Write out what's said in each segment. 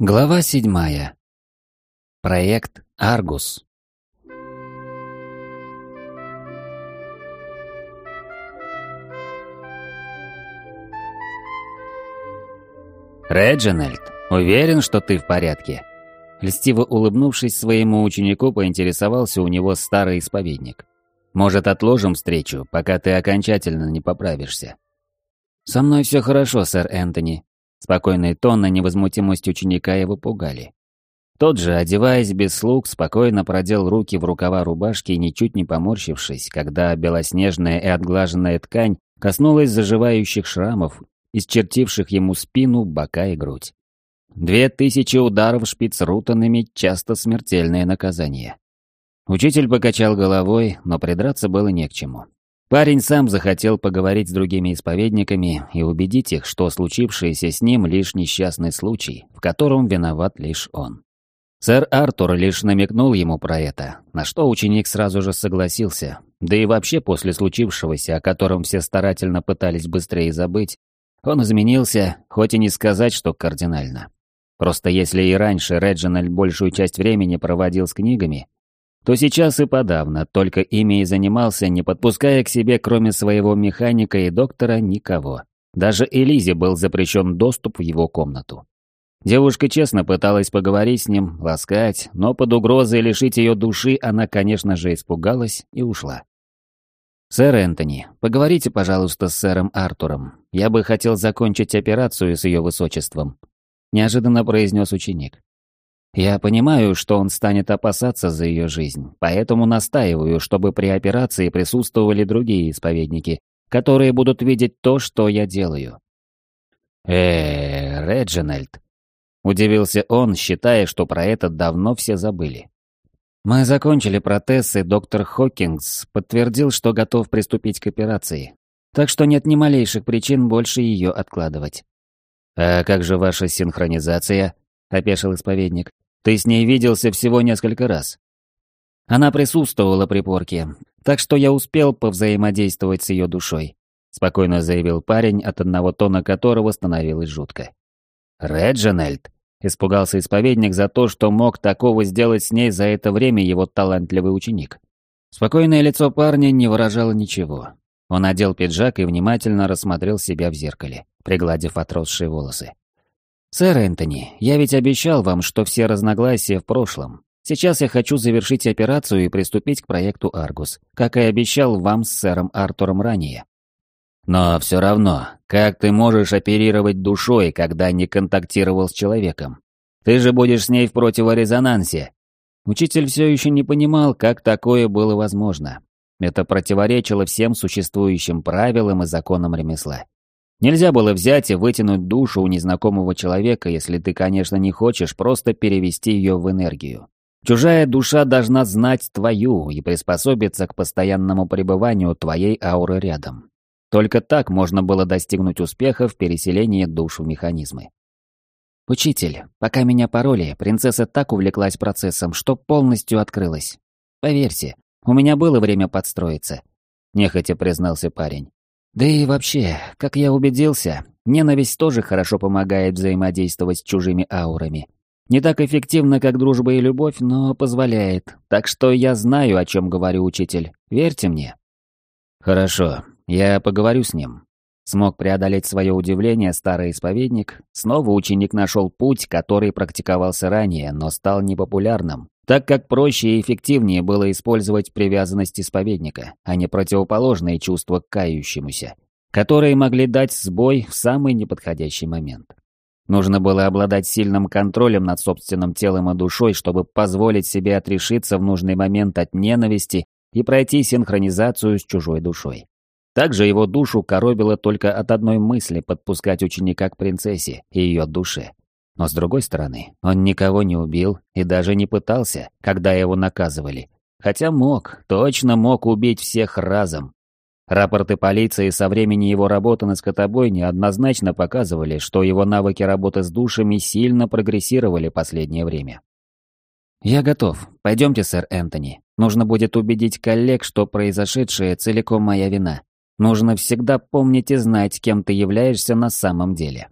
Глава седьмая. Проект «Аргус». «Реджинальд, уверен, что ты в порядке?» Льстиво улыбнувшись своему ученику, поинтересовался у него старый исповедник. «Может, отложим встречу, пока ты окончательно не поправишься?» «Со мной все хорошо, сэр Энтони», Спокойный тон и невозмутимость ученика его пугали. Тот же, одеваясь без слуг, спокойно продел руки в рукава рубашки, ничуть не поморщившись, когда белоснежная и отглаженная ткань коснулась заживающих шрамов, исчертивших ему спину, бока и грудь. Две тысячи ударов шпицрутанами — часто смертельное наказание. Учитель покачал головой, но придраться было не к чему. Парень сам захотел поговорить с другими исповедниками и убедить их, что случившееся с ним лишь несчастный случай, в котором виноват лишь он. Сэр Артур лишь намекнул ему про это, на что ученик сразу же согласился, да и вообще после случившегося, о котором все старательно пытались быстрее забыть, он изменился, хоть и не сказать, что кардинально. Просто если и раньше Реджинальд большую часть времени проводил с книгами, то сейчас и подавно только ими и занимался, не подпуская к себе, кроме своего механика и доктора, никого. Даже Элизе был запрещен доступ в его комнату. Девушка честно пыталась поговорить с ним, ласкать, но под угрозой лишить ее души она, конечно же, испугалась и ушла. «Сэр Энтони, поговорите, пожалуйста, с сэром Артуром. Я бы хотел закончить операцию с ее высочеством», — неожиданно произнес ученик. Я понимаю, что он станет опасаться за ее жизнь, поэтому настаиваю, чтобы при операции присутствовали другие исповедники, которые будут видеть то, что я делаю. э Реджинальд. Удивился он, считая, что про это давно все забыли. Мы закончили протез, и доктор Хокингс подтвердил, что готов приступить к операции. Так что нет ни малейших причин больше ее откладывать. «А как же ваша синхронизация?» — опешил исповедник. «Ты с ней виделся всего несколько раз». Она присутствовала при порке, так что я успел повзаимодействовать с ее душой, спокойно заявил парень, от одного тона которого становилось жутко. «Реджинальд!» — испугался исповедник за то, что мог такого сделать с ней за это время его талантливый ученик. Спокойное лицо парня не выражало ничего. Он одел пиджак и внимательно рассмотрел себя в зеркале, пригладив отросшие волосы. «Сэр Энтони, я ведь обещал вам, что все разногласия в прошлом. Сейчас я хочу завершить операцию и приступить к проекту «Аргус», как и обещал вам с сэром Артуром ранее. Но все равно, как ты можешь оперировать душой, когда не контактировал с человеком? Ты же будешь с ней в противорезонансе. Учитель все еще не понимал, как такое было возможно. Это противоречило всем существующим правилам и законам ремесла. Нельзя было взять и вытянуть душу у незнакомого человека, если ты, конечно, не хочешь просто перевести ее в энергию. Чужая душа должна знать твою и приспособиться к постоянному пребыванию твоей ауры рядом. Только так можно было достигнуть успеха в переселении душ в механизмы. «Учитель, пока меня пороли, принцесса так увлеклась процессом, что полностью открылась. Поверьте, у меня было время подстроиться», — нехотя признался парень. Да и вообще, как я убедился, ненависть тоже хорошо помогает взаимодействовать с чужими аурами. Не так эффективно, как дружба и любовь, но позволяет. Так что я знаю, о чем говорю, учитель. Верьте мне. Хорошо, я поговорю с ним. Смог преодолеть свое удивление старый исповедник. Снова ученик нашел путь, который практиковался ранее, но стал непопулярным так как проще и эффективнее было использовать привязанность исповедника, а не противоположные чувства к кающемуся, которые могли дать сбой в самый неподходящий момент. Нужно было обладать сильным контролем над собственным телом и душой, чтобы позволить себе отрешиться в нужный момент от ненависти и пройти синхронизацию с чужой душой. Также его душу коробило только от одной мысли подпускать ученика к принцессе и ее душе. Но с другой стороны, он никого не убил и даже не пытался, когда его наказывали. Хотя мог, точно мог убить всех разом. Рапорты полиции со времени его работы на скотобойне однозначно показывали, что его навыки работы с душами сильно прогрессировали последнее время. «Я готов. Пойдемте, сэр Энтони. Нужно будет убедить коллег, что произошедшее целиком моя вина. Нужно всегда помнить и знать, кем ты являешься на самом деле».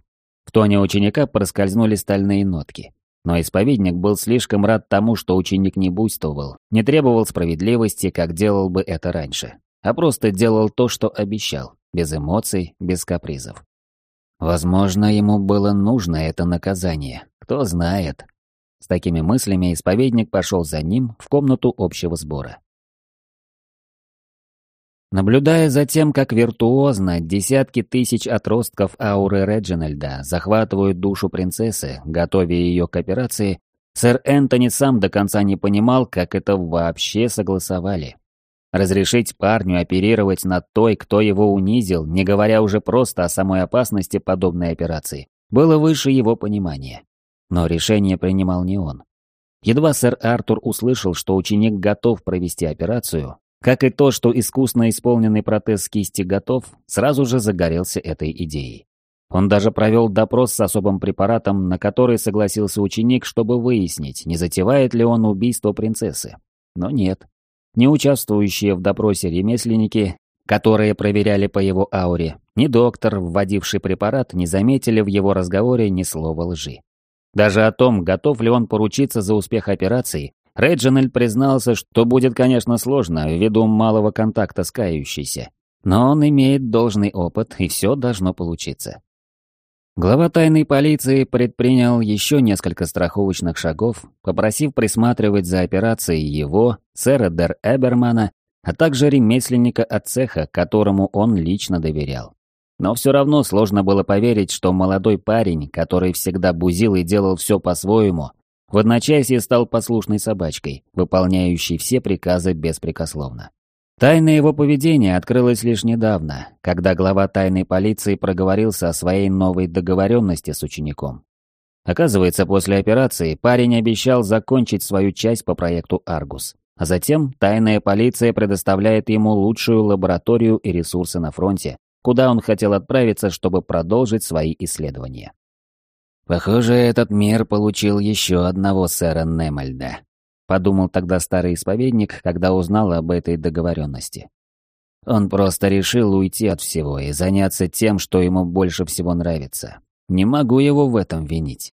В тоне ученика проскользнули стальные нотки. но исповедник был слишком рад тому, что ученик не буйствовал, не требовал справедливости, как делал бы это раньше, а просто делал то, что обещал, без эмоций, без капризов. Возможно, ему было нужно это наказание, кто знает. С такими мыслями исповедник пошел за ним в комнату общего сбора. Наблюдая за тем, как виртуозно десятки тысяч отростков ауры Реджинальда захватывают душу принцессы, готовя ее к операции, сэр Энтони сам до конца не понимал, как это вообще согласовали. Разрешить парню оперировать над той, кто его унизил, не говоря уже просто о самой опасности подобной операции, было выше его понимания. Но решение принимал не он. Едва сэр Артур услышал, что ученик готов провести операцию, как и то, что искусно исполненный протез кисти готов, сразу же загорелся этой идеей. Он даже провел допрос с особым препаратом, на который согласился ученик, чтобы выяснить, не затевает ли он убийство принцессы. Но нет. Не участвующие в допросе ремесленники, которые проверяли по его ауре, ни доктор, вводивший препарат, не заметили в его разговоре ни слова лжи. Даже о том, готов ли он поручиться за успех операции, Реджинальд признался, что будет, конечно, сложно ввиду малого контакта с кающейся, но он имеет должный опыт, и все должно получиться. Глава тайной полиции предпринял еще несколько страховочных шагов, попросив присматривать за операцией его, сэра Дер Эбермана, а также ремесленника от цеха, которому он лично доверял. Но все равно сложно было поверить, что молодой парень, который всегда бузил и делал все по-своему, в одночасье стал послушной собачкой, выполняющей все приказы беспрекословно. Тайна его поведения открылась лишь недавно, когда глава тайной полиции проговорился о своей новой договоренности с учеником. Оказывается, после операции парень обещал закончить свою часть по проекту «Аргус», а затем тайная полиция предоставляет ему лучшую лабораторию и ресурсы на фронте, куда он хотел отправиться, чтобы продолжить свои исследования. «Похоже, этот мир получил еще одного сэра Немальда», — подумал тогда старый исповедник, когда узнал об этой договоренности. Он просто решил уйти от всего и заняться тем, что ему больше всего нравится. Не могу его в этом винить.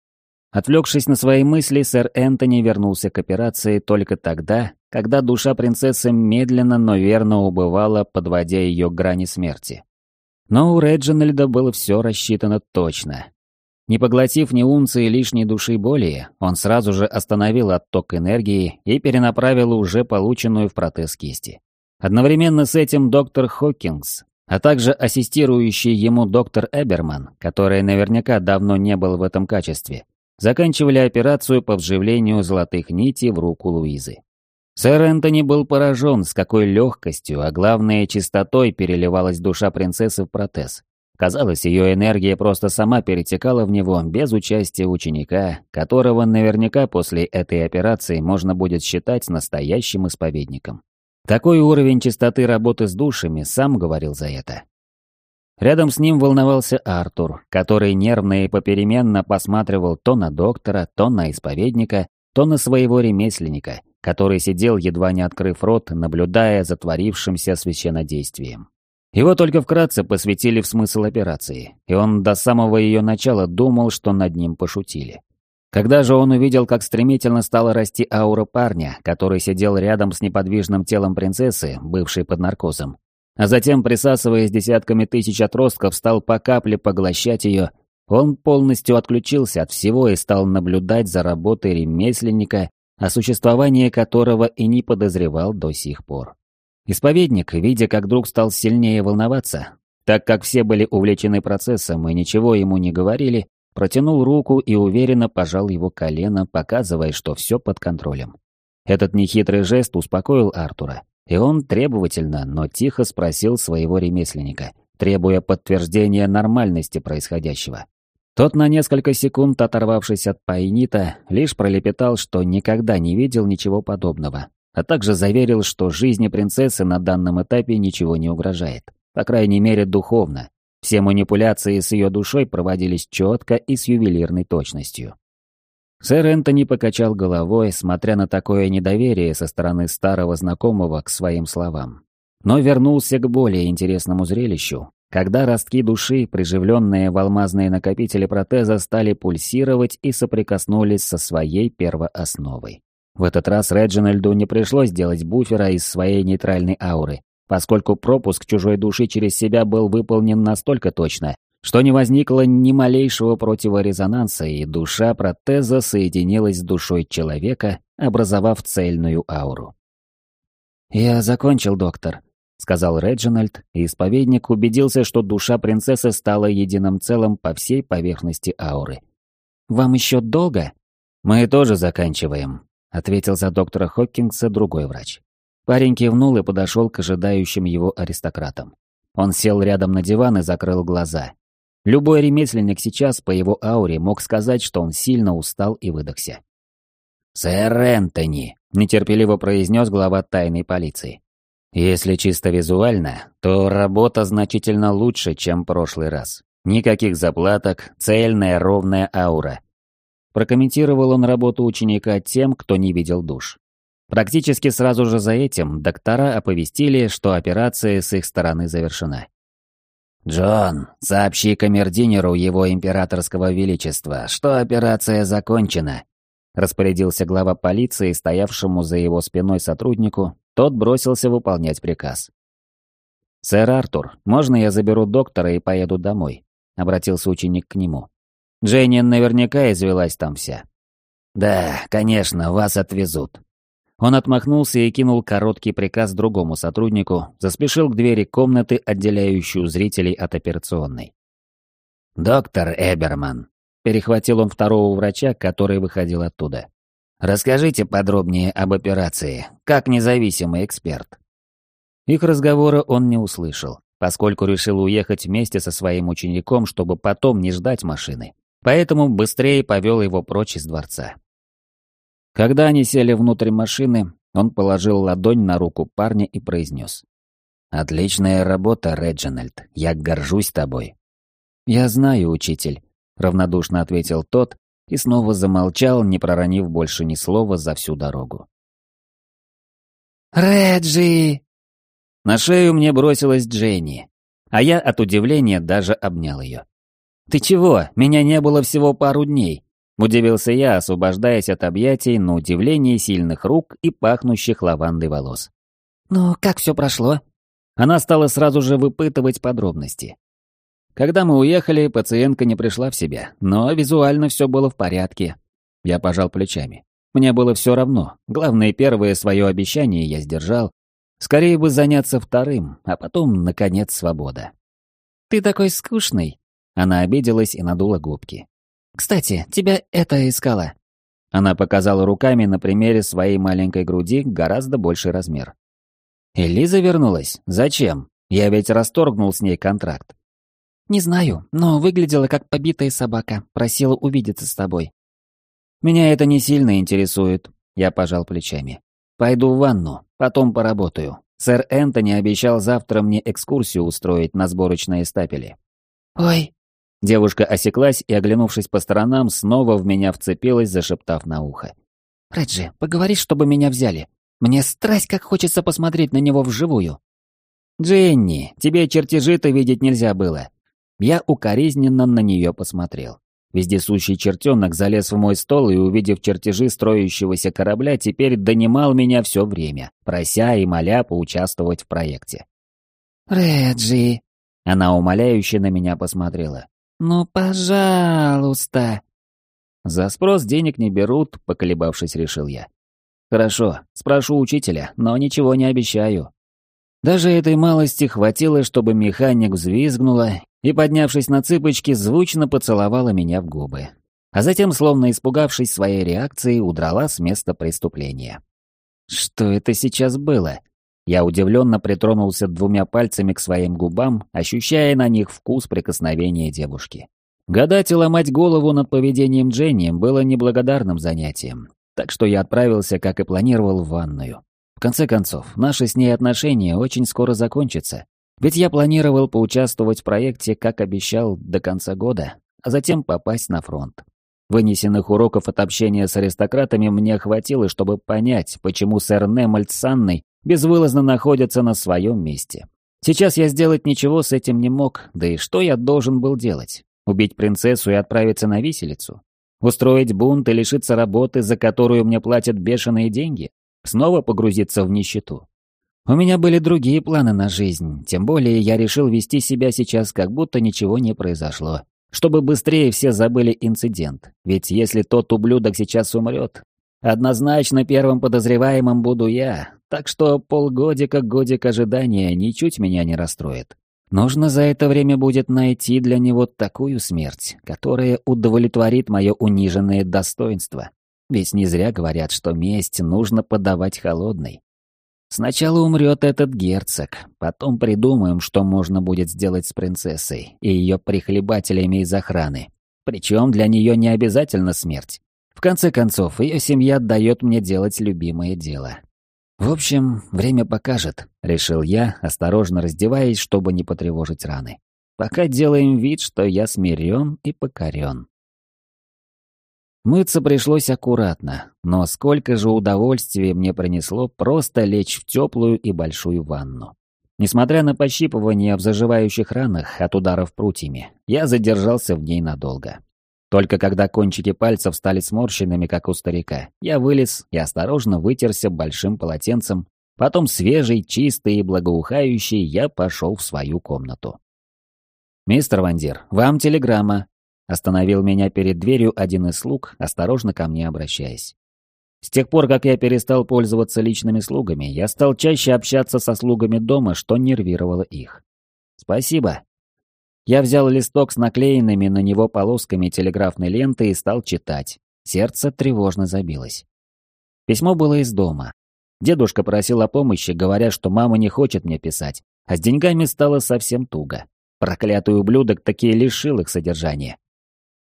Отвлекшись на свои мысли, сэр Энтони вернулся к операции только тогда, когда душа принцессы медленно, но верно убывала, подводя ее к грани смерти. Но у Реджинальда было все рассчитано точно, не поглотив ни унции лишней души боли, он сразу же остановил отток энергии и перенаправил уже полученную в протез кисти. Одновременно с этим доктор Хокингс, а также ассистирующий ему доктор Эберман, который наверняка давно не был в этом качестве, заканчивали операцию по вживлению золотых нитей в руку Луизы. Сэр Энтони был поражен, с какой легкостью, а главное, чистотой переливалась душа принцессы в протез. Казалось, ее энергия просто сама перетекала в него без участия ученика, которого наверняка после этой операции можно будет считать настоящим исповедником. Такой уровень чистоты работы с душами сам говорил за это. Рядом с ним волновался Артур, который нервно и попеременно посматривал то на доктора, то на исповедника, то на своего ремесленника, который сидел, едва не открыв рот, наблюдая за творившимся священнодействием. Его только вкратце посвятили в смысл операции, и он до самого ее начала думал, что над ним пошутили. Когда же он увидел, как стремительно стала расти аура парня, который сидел рядом с неподвижным телом принцессы, бывшей под наркозом, а затем, присасываясь десятками тысяч отростков, стал по капле поглощать ее, он полностью отключился от всего и стал наблюдать за работой ремесленника, о существовании которого и не подозревал до сих пор. Исповедник, видя, как друг стал сильнее волноваться, так как все были увлечены процессом и ничего ему не говорили, протянул руку и уверенно пожал его колено, показывая, что все под контролем. Этот нехитрый жест успокоил Артура, и он требовательно, но тихо спросил своего ремесленника, требуя подтверждения нормальности происходящего. Тот на несколько секунд, оторвавшись от Пайнита, лишь пролепетал, что никогда не видел ничего подобного, а также заверил, что жизни принцессы на данном этапе ничего не угрожает, по крайней мере духовно. Все манипуляции с ее душой проводились четко и с ювелирной точностью. Сэр Энтони покачал головой, смотря на такое недоверие со стороны старого знакомого к своим словам. Но вернулся к более интересному зрелищу, когда ростки души, приживленные в алмазные накопители протеза, стали пульсировать и соприкоснулись со своей первоосновой. В этот раз Реджинальду не пришлось делать буфера из своей нейтральной ауры, поскольку пропуск чужой души через себя был выполнен настолько точно, что не возникло ни малейшего противорезонанса, и душа протеза соединилась с душой человека, образовав цельную ауру. «Я закончил, доктор», — сказал Реджинальд, и исповедник убедился, что душа принцессы стала единым целым по всей поверхности ауры. «Вам еще долго?» «Мы тоже заканчиваем», — ответил за доктора Хоккингса другой врач. Парень кивнул и подошел к ожидающим его аристократам. Он сел рядом на диван и закрыл глаза. Любой ремесленник сейчас по его ауре мог сказать, что он сильно устал и выдохся. «Сэр Энтони», — нетерпеливо произнес глава тайной полиции. «Если чисто визуально, то работа значительно лучше, чем прошлый раз. Никаких заплаток, цельная ровная аура». Прокомментировал он работу ученика тем, кто не видел душ. Практически сразу же за этим доктора оповестили, что операция с их стороны завершена. «Джон, сообщи камердинеру его императорского величества, что операция закончена», распорядился глава полиции, стоявшему за его спиной сотруднику, тот бросился выполнять приказ. «Сэр Артур, можно я заберу доктора и поеду домой?» — обратился ученик к нему. «Дженни наверняка извелась там вся». «Да, конечно, вас отвезут», он отмахнулся и кинул короткий приказ другому сотруднику, заспешил к двери комнаты, отделяющую зрителей от операционной. «Доктор Эберман», — перехватил он второго врача, который выходил оттуда. «Расскажите подробнее об операции, как независимый эксперт». Их разговора он не услышал, поскольку решил уехать вместе со своим учеником, чтобы потом не ждать машины. Поэтому быстрее повел его прочь из дворца. Когда они сели внутрь машины, он положил ладонь на руку парня и произнес. «Отличная работа, Реджинальд. Я горжусь тобой». «Я знаю, учитель», — равнодушно ответил тот и снова замолчал, не проронив больше ни слова за всю дорогу. «Реджи!» На шею мне бросилась Дженни, а я от удивления даже обнял ее. «Ты чего? Меня не было всего пару дней. Удивился я, освобождаясь от объятий на удивление сильных рук и пахнущих лавандой волос. «Ну, как все прошло?» Она стала сразу же выпытывать подробности. Когда мы уехали, пациентка не пришла в себя, но визуально все было в порядке. Я пожал плечами. Мне было все равно. Главное, первое свое обещание я сдержал. Скорее бы заняться вторым, а потом, наконец, свобода. «Ты такой скучный!» Она обиделась и надула губки. Кстати, тебя это искала». Она показала руками на примере своей маленькой груди гораздо больший размер. «Элиза вернулась? Зачем? Я ведь расторгнул с ней контракт». «Не знаю, но выглядела как побитая собака, просила увидеться с тобой». «Меня это не сильно интересует», — я пожал плечами. «Пойду в ванну, потом поработаю. Сэр Энтони обещал завтра мне экскурсию устроить на сборочные стапели». «Ой, Девушка осеклась и, оглянувшись по сторонам, снова в меня вцепилась, зашептав на ухо. «Реджи, поговори, чтобы меня взяли. Мне страсть, как хочется посмотреть на него вживую». «Дженни, тебе чертежи-то видеть нельзя было». Я укоризненно на нее посмотрел. Вездесущий чертенок залез в мой стол и, увидев чертежи строящегося корабля, теперь донимал меня все время, прося и моля поучаствовать в проекте. «Реджи!» Она умоляюще на меня посмотрела. «Ну, пожалуйста!» «За спрос денег не берут», — поколебавшись, решил я. «Хорошо, спрошу учителя, но ничего не обещаю». Даже этой малости хватило, чтобы механик взвизгнула и, поднявшись на цыпочки, звучно поцеловала меня в губы. А затем, словно испугавшись своей реакции, удрала с места преступления. Что это сейчас было? Я удивленно притронулся двумя пальцами к своим губам, ощущая на них вкус прикосновения девушки. Гадать и ломать голову над поведением Дженни было неблагодарным занятием, так что я отправился, как и планировал, в ванную. В конце концов, наши с ней отношения очень скоро закончатся, ведь я планировал поучаствовать в проекте, как обещал, до конца года, а затем попасть на фронт. Вынесенных уроков от общения с аристократами мне хватило, чтобы понять, почему сэр Немольд с Анной безвылазно находятся на своем месте. Сейчас я сделать ничего с этим не мог, да и что я должен был делать? Убить принцессу и отправиться на виселицу? Устроить бунт и лишиться работы, за которую мне платят бешеные деньги? Снова погрузиться в нищету? У меня были другие планы на жизнь, тем более я решил вести себя сейчас, как будто ничего не произошло. Чтобы быстрее все забыли инцидент, ведь если тот ублюдок сейчас умрет, однозначно первым подозреваемым буду я, так что полгодика-годик ожидания ничуть меня не расстроит. Нужно за это время будет найти для него такую смерть, которая удовлетворит мое униженное достоинство. Ведь не зря говорят, что месть нужно подавать холодной. Сначала умрет этот герцог, потом придумаем, что можно будет сделать с принцессой и ее прихлебателями из охраны. Причем для нее не обязательно смерть. В конце концов, ее семья дает мне делать любимое дело. В общем, время покажет, решил я, осторожно раздеваясь, чтобы не потревожить раны. Пока делаем вид, что я смирен и покорен. Мыться пришлось аккуратно, но сколько же удовольствия мне принесло просто лечь в теплую и большую ванну. Несмотря на пощипывание в заживающих ранах от ударов прутьями, я задержался в ней надолго. Только когда кончики пальцев стали сморщенными, как у старика, я вылез и осторожно вытерся большим полотенцем, потом свежий, чистый и благоухающий я пошел в свою комнату. «Мистер Вандир, вам телеграмма», Остановил меня перед дверью один из слуг, осторожно ко мне обращаясь. С тех пор, как я перестал пользоваться личными слугами, я стал чаще общаться со слугами дома, что нервировало их. «Спасибо». Я взял листок с наклеенными на него полосками телеграфной ленты и стал читать. Сердце тревожно забилось. Письмо было из дома. Дедушка просил о помощи, говоря, что мама не хочет мне писать, а с деньгами стало совсем туго. Проклятый ублюдок таки лишил их содержания.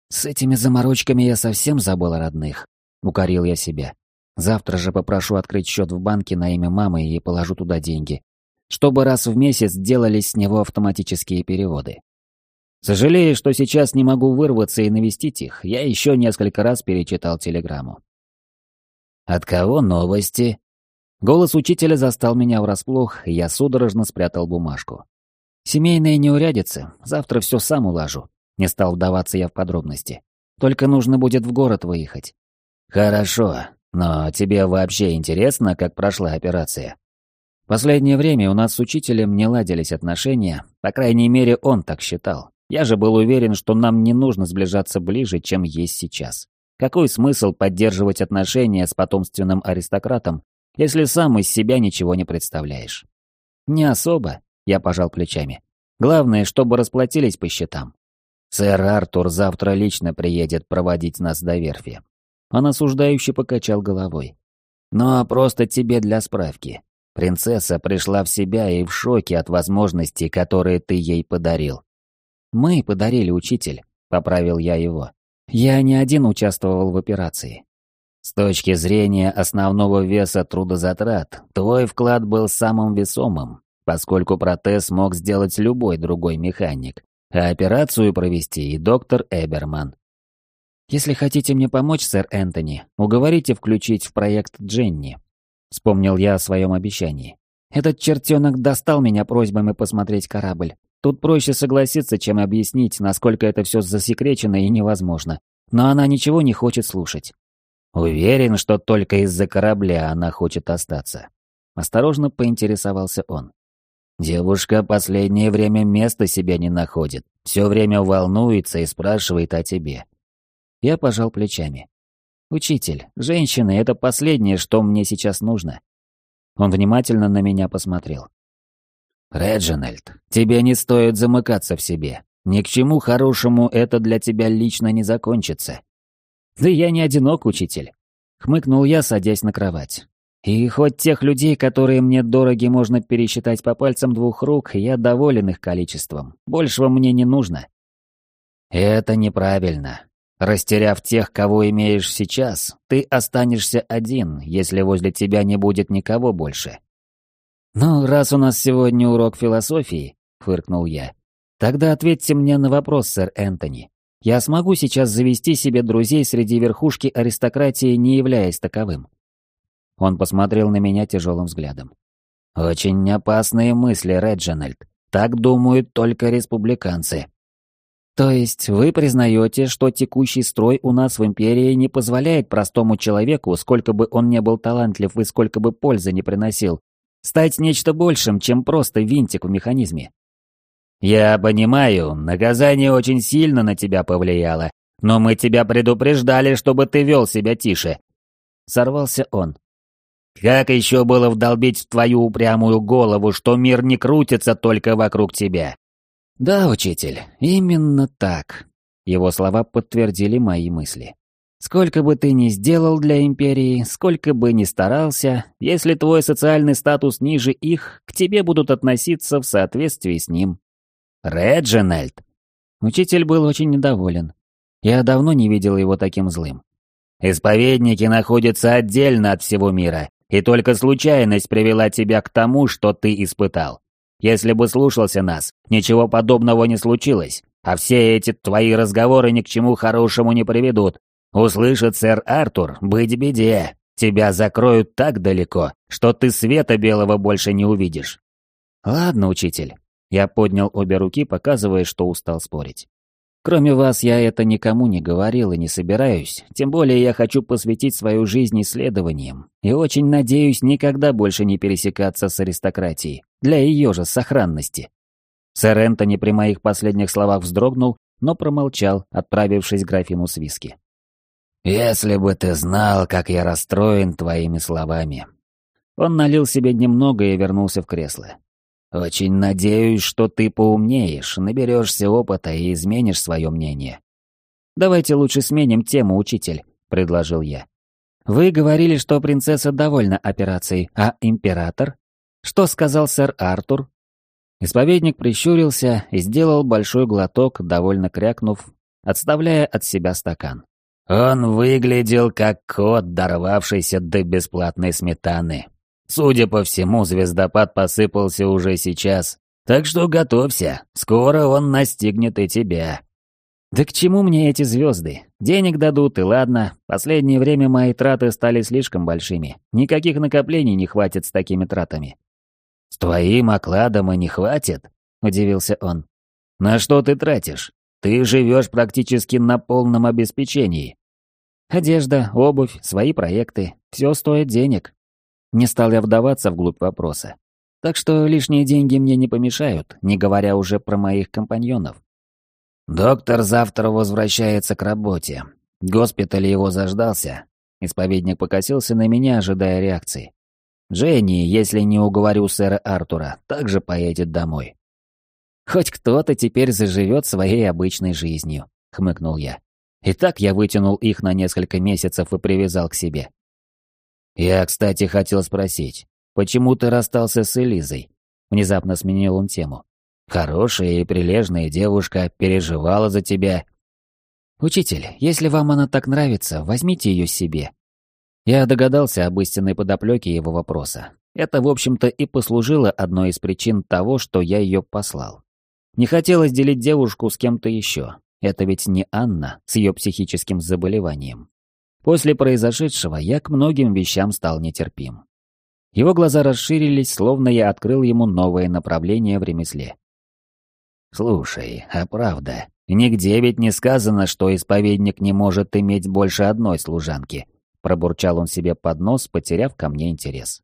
«С этими заморочками я совсем забыл о родных», — укорил я себя. «Завтра же попрошу открыть счет в банке на имя мамы и положу туда деньги, чтобы раз в месяц делались с него автоматические переводы. Сожалею, что сейчас не могу вырваться и навестить их, я еще несколько раз перечитал телеграмму. «От кого новости?» Голос учителя застал меня врасплох, и я судорожно спрятал бумажку. «Семейные неурядицы, завтра все сам улажу. Не стал вдаваться я в подробности. Только нужно будет в город выехать. Хорошо, но тебе вообще интересно, как прошла операция? Последнее время у нас с учителем не ладились отношения, по крайней мере, он так считал. Я же был уверен, что нам не нужно сближаться ближе, чем есть сейчас. Какой смысл поддерживать отношения с потомственным аристократом, если сам из себя ничего не представляешь? Не особо, я пожал плечами. Главное, чтобы расплатились по счетам. Сэр Артур завтра лично приедет проводить нас до верфи. Он осуждающе покачал головой. Ну а просто тебе для справки. Принцесса пришла в себя и в шоке от возможностей, которые ты ей подарил. Мы подарили, учитель, поправил я его. Я не один участвовал в операции. С точки зрения основного веса трудозатрат, твой вклад был самым весомым, поскольку протез мог сделать любой другой механик, а операцию провести и доктор Эберман. «Если хотите мне помочь, сэр Энтони, уговорите включить в проект Дженни». Вспомнил я о своем обещании. Этот чертенок достал меня просьбами посмотреть корабль. Тут проще согласиться, чем объяснить, насколько это все засекречено и невозможно. Но она ничего не хочет слушать. Уверен, что только из-за корабля она хочет остаться. Осторожно поинтересовался он. Девушка последнее время места себе не находит, все время волнуется и спрашивает о тебе. Я пожал плечами. «Учитель, женщины — это последнее, что мне сейчас нужно». Он внимательно на меня посмотрел. «Реджинальд, тебе не стоит замыкаться в себе. Ни к чему хорошему это для тебя лично не закончится». «Да я не одинок, учитель», — хмыкнул я, садясь на кровать. И хоть тех людей, которые мне дороги, можно пересчитать по пальцам двух рук, я доволен их количеством. Большего мне не нужно. Это неправильно. Растеряв тех, кого имеешь сейчас, ты останешься один, если возле тебя не будет никого больше. «Ну, раз у нас сегодня урок философии», — фыркнул я, — «тогда ответьте мне на вопрос, сэр Энтони. Я смогу сейчас завести себе друзей среди верхушки аристократии, не являясь таковым?» Он посмотрел на меня тяжелым взглядом. Очень опасные мысли, Реджинальд. Так думают только республиканцы. То есть вы признаете, что текущий строй у нас в империи не позволяет простому человеку, сколько бы он ни был талантлив и сколько бы пользы не приносил, стать нечто большим, чем просто винтик в механизме? Я понимаю, наказание очень сильно на тебя повлияло, но мы тебя предупреждали, чтобы ты вел себя тише. Сорвался он. Как еще было вдолбить в твою упрямую голову, что мир не крутится только вокруг тебя? Да, учитель, именно так. Его слова подтвердили мои мысли. Сколько бы ты ни сделал для Империи, сколько бы ни старался, если твой социальный статус ниже их, к тебе будут относиться в соответствии с ним. Реджинальд. Учитель был очень недоволен. Я давно не видел его таким злым. Исповедники находятся отдельно от всего мира, и только случайность привела тебя к тому, что ты испытал. Если бы слушался нас, ничего подобного не случилось, а все эти твои разговоры ни к чему хорошему не приведут. Услышит сэр Артур, быть беде. Тебя закроют так далеко, что ты света белого больше не увидишь. Ладно, учитель. Я поднял обе руки, показывая, что устал спорить. Кроме вас, я это никому не говорил и не собираюсь, тем более я хочу посвятить свою жизнь исследованиям, и очень надеюсь никогда больше не пересекаться с аристократией, для ее же сохранности. Сэр Энтони при моих последних словах вздрогнул, но промолчал, отправившись к графину с виски. «Если бы ты знал, как я расстроен твоими словами». Он налил себе немного и вернулся в кресло. Очень надеюсь, что ты поумнеешь, наберешься опыта и изменишь свое мнение. Давайте лучше сменим тему, учитель, предложил я. Вы говорили, что принцесса довольна операцией, а император? Что сказал сэр Артур? Исповедник прищурился и сделал большой глоток, довольно крякнув, отставляя от себя стакан. Он выглядел как кот, дорвавшийся до бесплатной сметаны. Судя по всему, звездопад посыпался уже сейчас. Так что готовься, скоро он настигнет и тебя. Да к чему мне эти звезды? Денег дадут, и ладно. Последнее время мои траты стали слишком большими. Никаких накоплений не хватит с такими тратами. С твоим окладом и не хватит? Удивился он. На что ты тратишь? Ты живешь практически на полном обеспечении. Одежда, обувь, свои проекты. Все стоит денег. Не стал я вдаваться вглубь вопроса. Так что лишние деньги мне не помешают, не говоря уже про моих компаньонов. «Доктор завтра возвращается к работе. Госпиталь его заждался». Исповедник покосился на меня, ожидая реакции. «Дженни, если не уговорю сэра Артура, также поедет домой». «Хоть кто-то теперь заживет своей обычной жизнью», — хмыкнул я. «И так я вытянул их на несколько месяцев и привязал к себе. «Я, кстати, хотел спросить, почему ты расстался с Элизой?» Внезапно сменил он тему. «Хорошая и прилежная девушка переживала за тебя». «Учитель, если вам она так нравится, возьмите ее себе». Я догадался об истинной подоплеке его вопроса. Это, в общем-то, и послужило одной из причин того, что я ее послал. Не хотелось делить девушку с кем-то еще. Это ведь не Анна с ее психическим заболеванием. После произошедшего я к многим вещам стал нетерпим. Его глаза расширились, словно я открыл ему новое направление в ремесле. «Слушай, а правда, нигде ведь не сказано, что исповедник не может иметь больше одной служанки», пробурчал он себе под нос, потеряв ко мне интерес.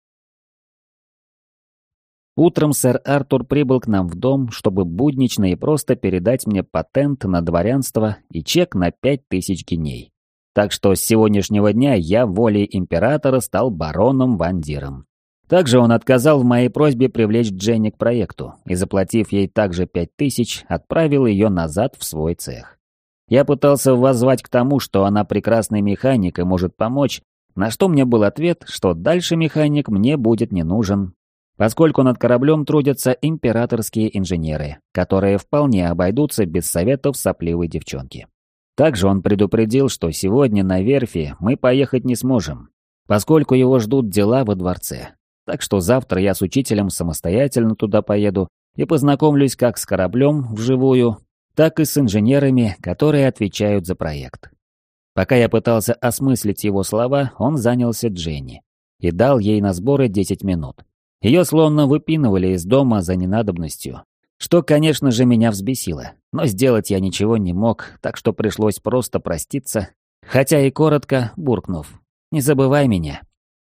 Утром сэр Артур прибыл к нам в дом, чтобы буднично и просто передать мне патент на дворянство и чек на пять тысяч геней. Так что с сегодняшнего дня я волей императора стал бароном Вандиром. Также он отказал в моей просьбе привлечь Дженни к проекту и, заплатив ей также пять тысяч, отправил ее назад в свой цех. Я пытался воззвать к тому, что она прекрасный механик и может помочь, на что мне был ответ, что дальше механик мне будет не нужен, поскольку над кораблем трудятся императорские инженеры, которые вполне обойдутся без советов сопливой девчонки. Также он предупредил, что сегодня на верфи мы поехать не сможем, поскольку его ждут дела во дворце. Так что завтра я с учителем самостоятельно туда поеду и познакомлюсь как с кораблем вживую, так и с инженерами, которые отвечают за проект. Пока я пытался осмыслить его слова, он занялся Дженни и дал ей на сборы 10 минут. Ее словно выпинывали из дома за ненадобностью, что, конечно же, меня взбесило. Но сделать я ничего не мог, так что пришлось просто проститься, хотя и коротко буркнув. «Не забывай меня».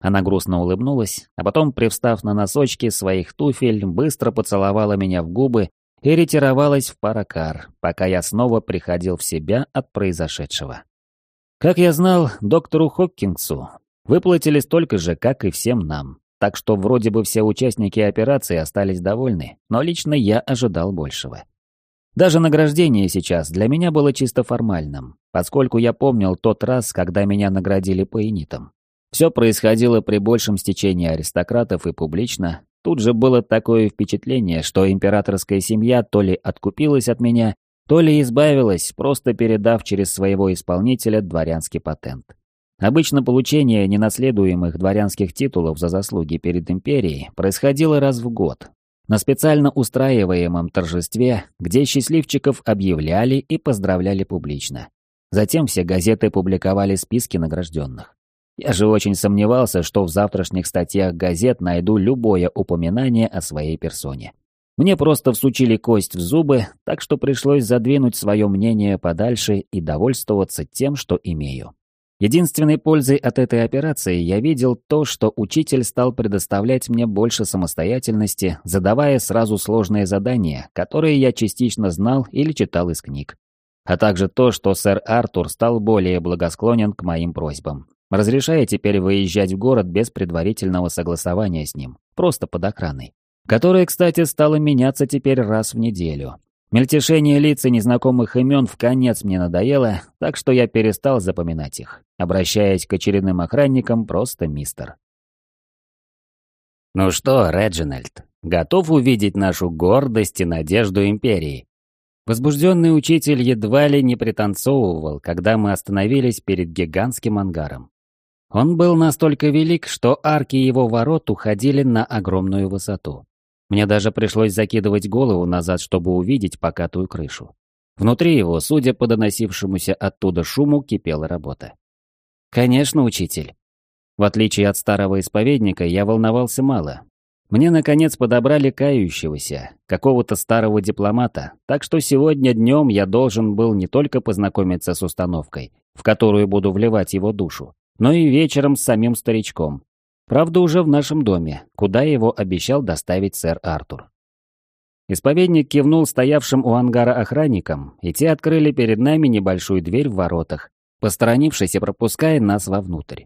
Она грустно улыбнулась, а потом, привстав на носочки своих туфель, быстро поцеловала меня в губы и ретировалась в паракар, пока я снова приходил в себя от произошедшего. Как я знал, доктору Хоккингсу выплатили столько же, как и всем нам, так что вроде бы все участники операции остались довольны, но лично я ожидал большего. Даже награждение сейчас для меня было чисто формальным, поскольку я помнил тот раз, когда меня наградили поинитом. Все происходило при большем стечении аристократов и публично. Тут же было такое впечатление, что императорская семья то ли откупилась от меня, то ли избавилась, просто передав через своего исполнителя дворянский патент. Обычно получение ненаследуемых дворянских титулов за заслуги перед империей происходило раз в год, на специально устраиваемом торжестве, где счастливчиков объявляли и поздравляли публично. Затем все газеты публиковали списки награжденных. Я же очень сомневался, что в завтрашних статьях газет найду любое упоминание о своей персоне. Мне просто всучили кость в зубы, так что пришлось задвинуть свое мнение подальше и довольствоваться тем, что имею. Единственной пользой от этой операции я видел то, что учитель стал предоставлять мне больше самостоятельности, задавая сразу сложные задания, которые я частично знал или читал из книг. А также то, что сэр Артур стал более благосклонен к моим просьбам разрешая теперь выезжать в город без предварительного согласования с ним, просто под охраной. Которая, кстати, стала меняться теперь раз в неделю. Мельтешение лиц и незнакомых имен в конец мне надоело, так что я перестал запоминать их, обращаясь к очередным охранникам просто мистер. «Ну что, Реджинальд, готов увидеть нашу гордость и надежду Империи?» Возбужденный учитель едва ли не пританцовывал, когда мы остановились перед гигантским ангаром. Он был настолько велик, что арки его ворот уходили на огромную высоту. Мне даже пришлось закидывать голову назад, чтобы увидеть покатую крышу. Внутри его, судя по доносившемуся оттуда шуму, кипела работа. «Конечно, учитель». В отличие от старого исповедника, я волновался мало. Мне, наконец, подобрали кающегося, какого-то старого дипломата, так что сегодня днем я должен был не только познакомиться с установкой, в которую буду вливать его душу, но и вечером с самим старичком. Правда, уже в нашем доме, куда его обещал доставить сэр Артур. Исповедник кивнул стоявшим у ангара охранникам, и те открыли перед нами небольшую дверь в воротах, посторонившись и пропуская нас вовнутрь.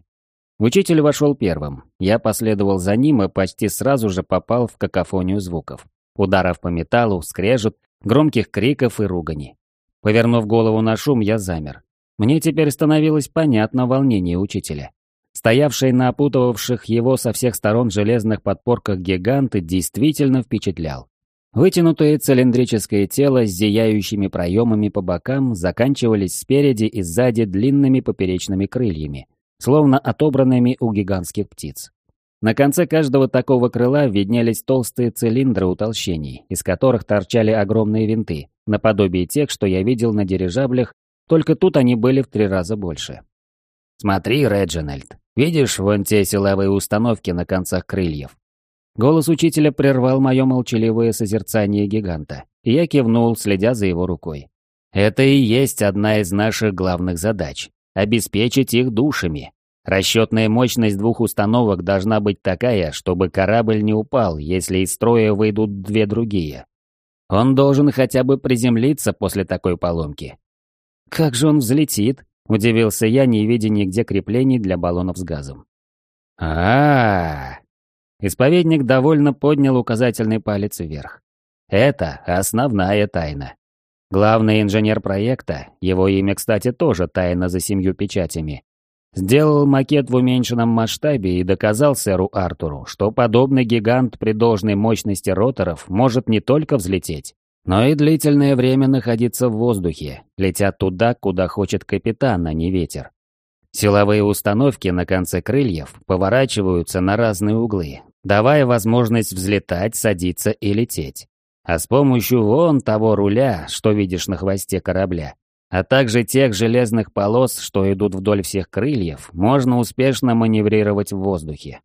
Учитель вошел первым, я последовал за ним и почти сразу же попал в какофонию звуков. Ударов по металлу, скрежет, громких криков и ругани. Повернув голову на шум, я замер. Мне теперь становилось понятно волнение учителя. Стоявший на опутывавших его со всех сторон железных подпорках гиганты действительно впечатлял. Вытянутое цилиндрическое тело с зияющими проемами по бокам заканчивались спереди и сзади длинными поперечными крыльями, словно отобранными у гигантских птиц. На конце каждого такого крыла виднелись толстые цилиндры утолщений, из которых торчали огромные винты, наподобие тех, что я видел на дирижаблях только тут они были в три раза больше. «Смотри, Реджинальд, видишь вон те силовые установки на концах крыльев?» Голос учителя прервал мое молчаливое созерцание гиганта, я кивнул, следя за его рукой. «Это и есть одна из наших главных задач — обеспечить их душами. Расчетная мощность двух установок должна быть такая, чтобы корабль не упал, если из строя выйдут две другие. Он должен хотя бы приземлиться после такой поломки, «Как же он взлетит?» — удивился я, не видя нигде креплений для баллонов с газом. а, -а, -а Исповедник довольно поднял указательный палец вверх. «Это основная тайна. Главный инженер проекта, его имя, кстати, тоже тайна за семью печатями, сделал макет в уменьшенном масштабе и доказал сэру Артуру, что подобный гигант при должной мощности роторов может не только взлететь, но и длительное время находиться в воздухе, летя туда, куда хочет капитан, а не ветер. Силовые установки на конце крыльев поворачиваются на разные углы, давая возможность взлетать, садиться и лететь. А с помощью вон того руля, что видишь на хвосте корабля, а также тех железных полос, что идут вдоль всех крыльев, можно успешно маневрировать в воздухе.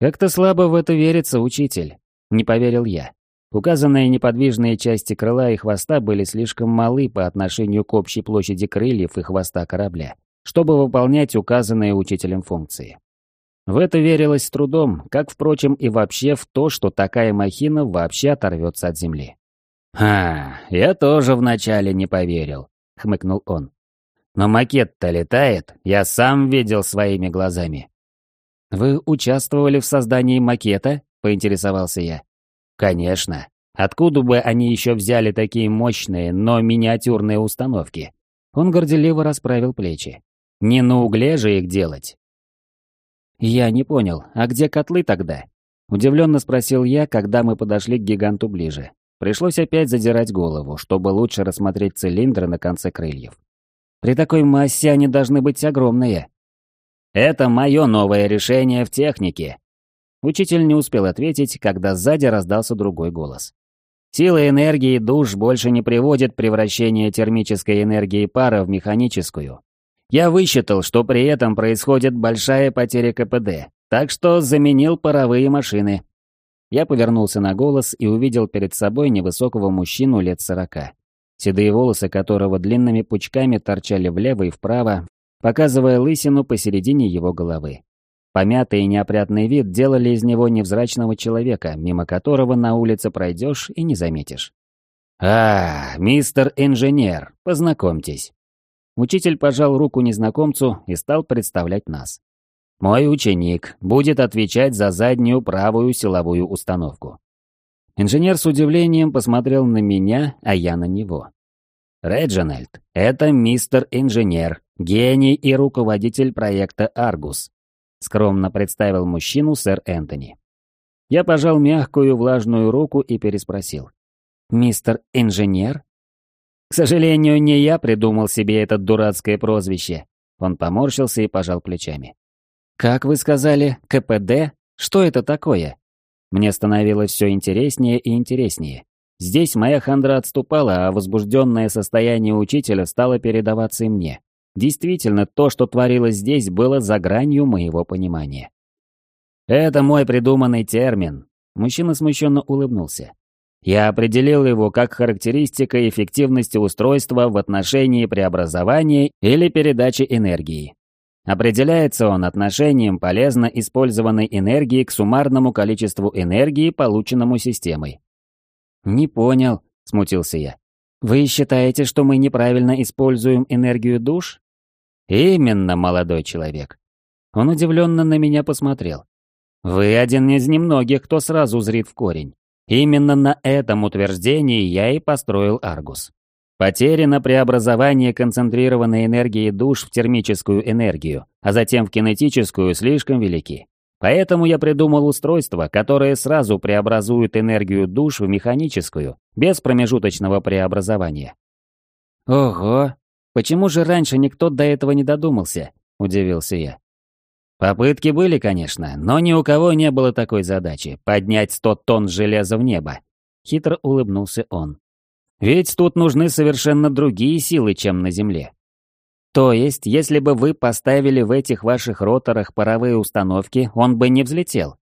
«Как-то слабо в это верится, учитель», — не поверил я. Указанные неподвижные части крыла и хвоста были слишком малы по отношению к общей площади крыльев и хвоста корабля, чтобы выполнять указанные учителем функции. В это верилось с трудом, как, впрочем, и вообще в то, что такая махина вообще оторвется от земли. «Ха, я тоже вначале не поверил», — хмыкнул он. «Но макет-то летает, я сам видел своими глазами». «Вы участвовали в создании макета?» — поинтересовался я. Конечно. Откуда бы они еще взяли такие мощные, но миниатюрные установки? Он горделиво расправил плечи. Не на угле же их делать. Я не понял, а где котлы тогда? Удивленно спросил я, когда мы подошли к гиганту ближе. Пришлось опять задирать голову, чтобы лучше рассмотреть цилиндры на конце крыльев. При такой массе они должны быть огромные. Это мое новое решение в технике, Учитель не успел ответить, когда сзади раздался другой голос. Сила энергии душ больше не приводит превращение термической энергии пара в механическую. Я высчитал, что при этом происходит большая потеря КПД, так что заменил паровые машины. Я повернулся на голос и увидел перед собой невысокого мужчину лет сорока, седые волосы которого длинными пучками торчали влево и вправо, показывая лысину посередине его головы. Помятый и неопрятный вид делали из него невзрачного человека, мимо которого на улице пройдешь и не заметишь. «А, мистер инженер, познакомьтесь». Учитель пожал руку незнакомцу и стал представлять нас. «Мой ученик будет отвечать за заднюю правую силовую установку». Инженер с удивлением посмотрел на меня, а я на него. «Реджинальд, это мистер инженер, гений и руководитель проекта «Аргус», — скромно представил мужчину сэр Энтони. Я пожал мягкую влажную руку и переспросил. «Мистер Инженер?» «К сожалению, не я придумал себе это дурацкое прозвище». Он поморщился и пожал плечами. «Как вы сказали, КПД? Что это такое?» Мне становилось все интереснее и интереснее. Здесь моя хандра отступала, а возбужденное состояние учителя стало передаваться и мне. Действительно, то, что творилось здесь, было за гранью моего понимания. «Это мой придуманный термин», — мужчина смущенно улыбнулся. «Я определил его как характеристика эффективности устройства в отношении преобразования или передачи энергии. Определяется он отношением полезно использованной энергии к суммарному количеству энергии, полученному системой». «Не понял», — смутился я. «Вы считаете, что мы неправильно используем энергию душ?» «Именно, молодой человек». Он удивленно на меня посмотрел. «Вы один из немногих, кто сразу зрит в корень. Именно на этом утверждении я и построил Аргус. Потеряно преобразование концентрированной энергии душ в термическую энергию, а затем в кинетическую слишком велики. Поэтому я придумал устройство, которое сразу преобразует энергию душ в механическую, без промежуточного преобразования. Ого, Почему же раньше никто до этого не додумался? Удивился я. Попытки были, конечно, но ни у кого не было такой задачи — поднять сто тонн железа в небо. Хитро улыбнулся он. Ведь тут нужны совершенно другие силы, чем на Земле. То есть, если бы вы поставили в этих ваших роторах паровые установки, он бы не взлетел?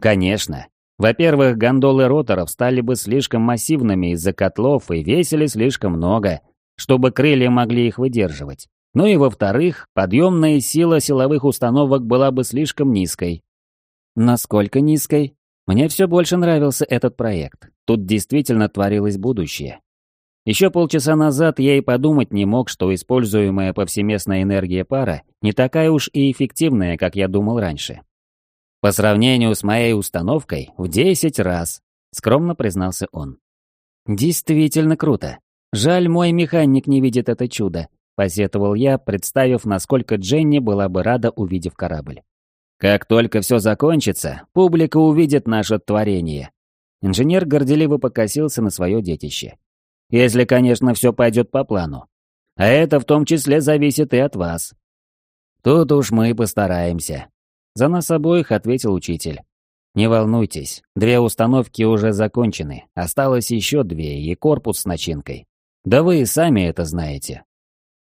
Конечно. Во-первых, гондолы роторов стали бы слишком массивными из-за котлов и весили слишком много, чтобы крылья могли их выдерживать. Ну и во-вторых, подъемная сила силовых установок была бы слишком низкой. Насколько низкой? Мне все больше нравился этот проект. Тут действительно творилось будущее. Еще полчаса назад я и подумать не мог, что используемая повсеместная энергия пара не такая уж и эффективная, как я думал раньше. По сравнению с моей установкой, в 10 раз, скромно признался он. Действительно круто. «Жаль, мой механик не видит это чудо», — посетовал я, представив, насколько Дженни была бы рада, увидев корабль. «Как только все закончится, публика увидит наше творение». Инженер горделиво покосился на свое детище. «Если, конечно, все пойдет по плану. А это в том числе зависит и от вас». «Тут уж мы постараемся», — за нас обоих ответил учитель. «Не волнуйтесь, две установки уже закончены, осталось еще две и корпус с начинкой. Да вы и сами это знаете.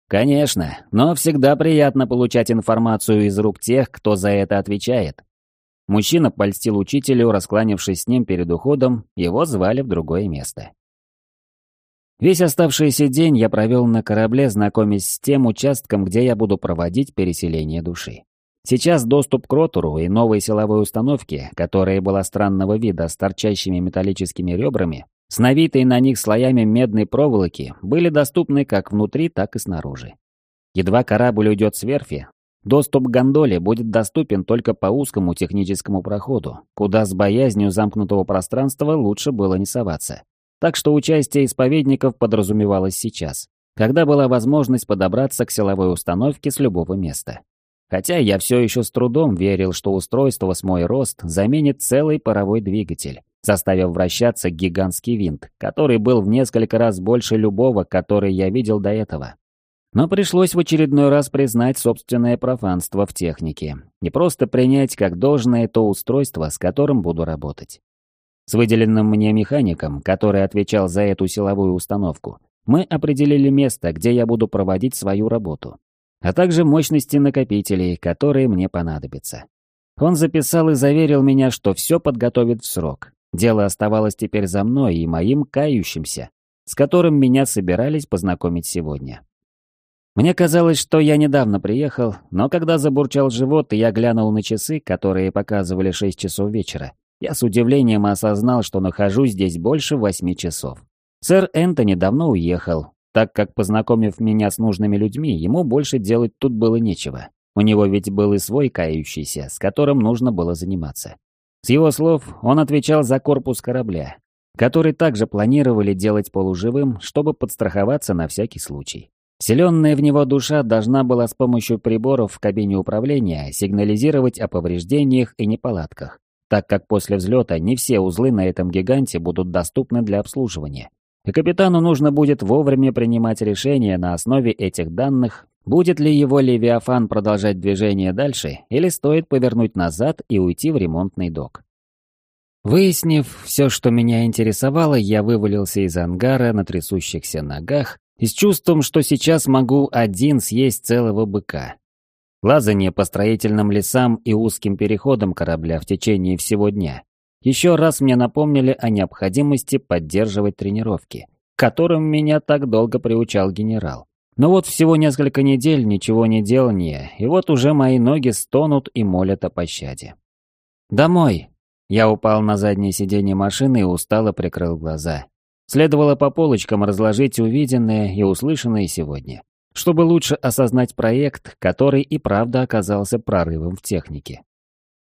Конечно, но всегда приятно получать информацию из рук тех, кто за это отвечает. Мужчина польстил учителю, раскланившись с ним перед уходом, его звали в другое место. Весь оставшийся день я провел на корабле, знакомясь с тем участком, где я буду проводить переселение души. Сейчас доступ к ротору и новой силовой установке, которая была странного вида с торчащими металлическими ребрами, с навитой на них слоями медной проволоки, были доступны как внутри, так и снаружи. Едва корабль уйдет с верфи, доступ к гондоле будет доступен только по узкому техническому проходу, куда с боязнью замкнутого пространства лучше было не соваться. Так что участие исповедников подразумевалось сейчас, когда была возможность подобраться к силовой установке с любого места. Хотя я все еще с трудом верил, что устройство с мой рост заменит целый паровой двигатель, заставив вращаться гигантский винт, который был в несколько раз больше любого, который я видел до этого. Но пришлось в очередной раз признать собственное профанство в технике, не просто принять как должное то устройство, с которым буду работать. С выделенным мне механиком, который отвечал за эту силовую установку, мы определили место, где я буду проводить свою работу а также мощности накопителей, которые мне понадобятся. Он записал и заверил меня, что все подготовит в срок. Дело оставалось теперь за мной и моим кающимся, с которым меня собирались познакомить сегодня. Мне казалось, что я недавно приехал, но когда забурчал живот, и я глянул на часы, которые показывали 6 часов вечера, я с удивлением осознал, что нахожусь здесь больше восьми часов. Сэр Энтони давно уехал, так как, познакомив меня с нужными людьми, ему больше делать тут было нечего. У него ведь был и свой кающийся, с которым нужно было заниматься. С его слов, он отвечал за корпус корабля, который также планировали делать полуживым, чтобы подстраховаться на всякий случай. Вселенная в него душа должна была с помощью приборов в кабине управления сигнализировать о повреждениях и неполадках, так как после взлета не все узлы на этом гиганте будут доступны для обслуживания и капитану нужно будет вовремя принимать решение на основе этих данных, будет ли его Левиафан продолжать движение дальше или стоит повернуть назад и уйти в ремонтный док. Выяснив все, что меня интересовало, я вывалился из ангара на трясущихся ногах и с чувством, что сейчас могу один съесть целого быка. Лазание по строительным лесам и узким переходам корабля в течение всего дня еще раз мне напомнили о необходимости поддерживать тренировки, которым меня так долго приучал генерал. Но вот всего несколько недель ничего не делания, и вот уже мои ноги стонут и молят о пощаде. «Домой!» Я упал на заднее сиденье машины и устало прикрыл глаза. Следовало по полочкам разложить увиденное и услышанное сегодня, чтобы лучше осознать проект, который и правда оказался прорывом в технике.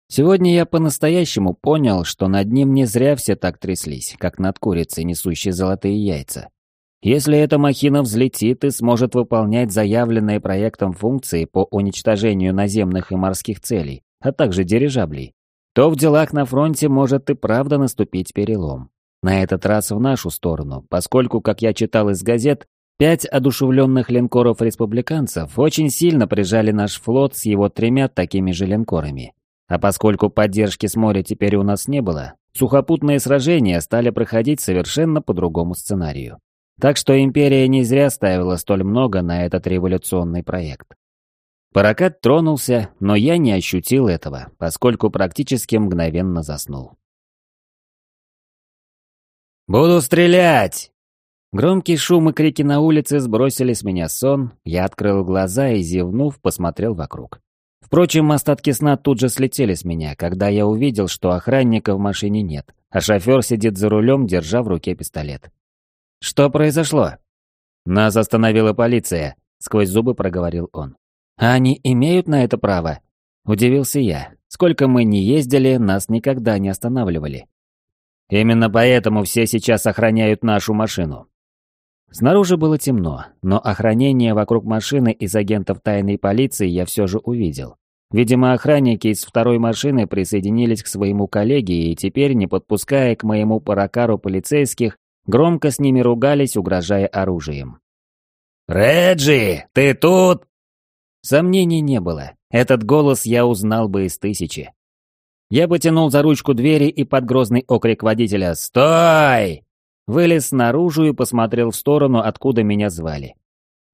Сегодня я по-настоящему понял, что над ним не зря все так тряслись, как над курицей, несущей золотые яйца. Если эта махина взлетит и сможет выполнять заявленные проектом функции по уничтожению наземных и морских целей, а также дирижаблей, то в делах на фронте может и правда наступить перелом. На этот раз в нашу сторону, поскольку, как я читал из газет, пять одушевленных линкоров-республиканцев очень сильно прижали наш флот с его тремя такими же линкорами. А поскольку поддержки с моря теперь у нас не было, сухопутные сражения стали проходить совершенно по другому сценарию. Так что империя не зря ставила столь много на этот революционный проект. Паракат тронулся, но я не ощутил этого, поскольку практически мгновенно заснул. «Буду стрелять!» Громкий шум и крики на улице сбросили с меня сон, я открыл глаза и, зевнув, посмотрел вокруг. Впрочем, остатки сна тут же слетели с меня, когда я увидел, что охранника в машине нет, а шофер сидит за рулем, держа в руке пистолет. «Что произошло?» «Нас остановила полиция», — сквозь зубы проговорил он. «А они имеют на это право?» Удивился я. Сколько мы не ездили, нас никогда не останавливали. Именно поэтому все сейчас охраняют нашу машину. Снаружи было темно, но охранение вокруг машины из агентов тайной полиции я все же увидел. Видимо, охранники из второй машины присоединились к своему коллеге и теперь, не подпуская к моему паракару полицейских, громко с ними ругались, угрожая оружием. «Реджи, ты тут?» Сомнений не было. Этот голос я узнал бы из тысячи. Я потянул за ручку двери и под грозный окрик водителя «Стой!» Вылез наружу и посмотрел в сторону, откуда меня звали.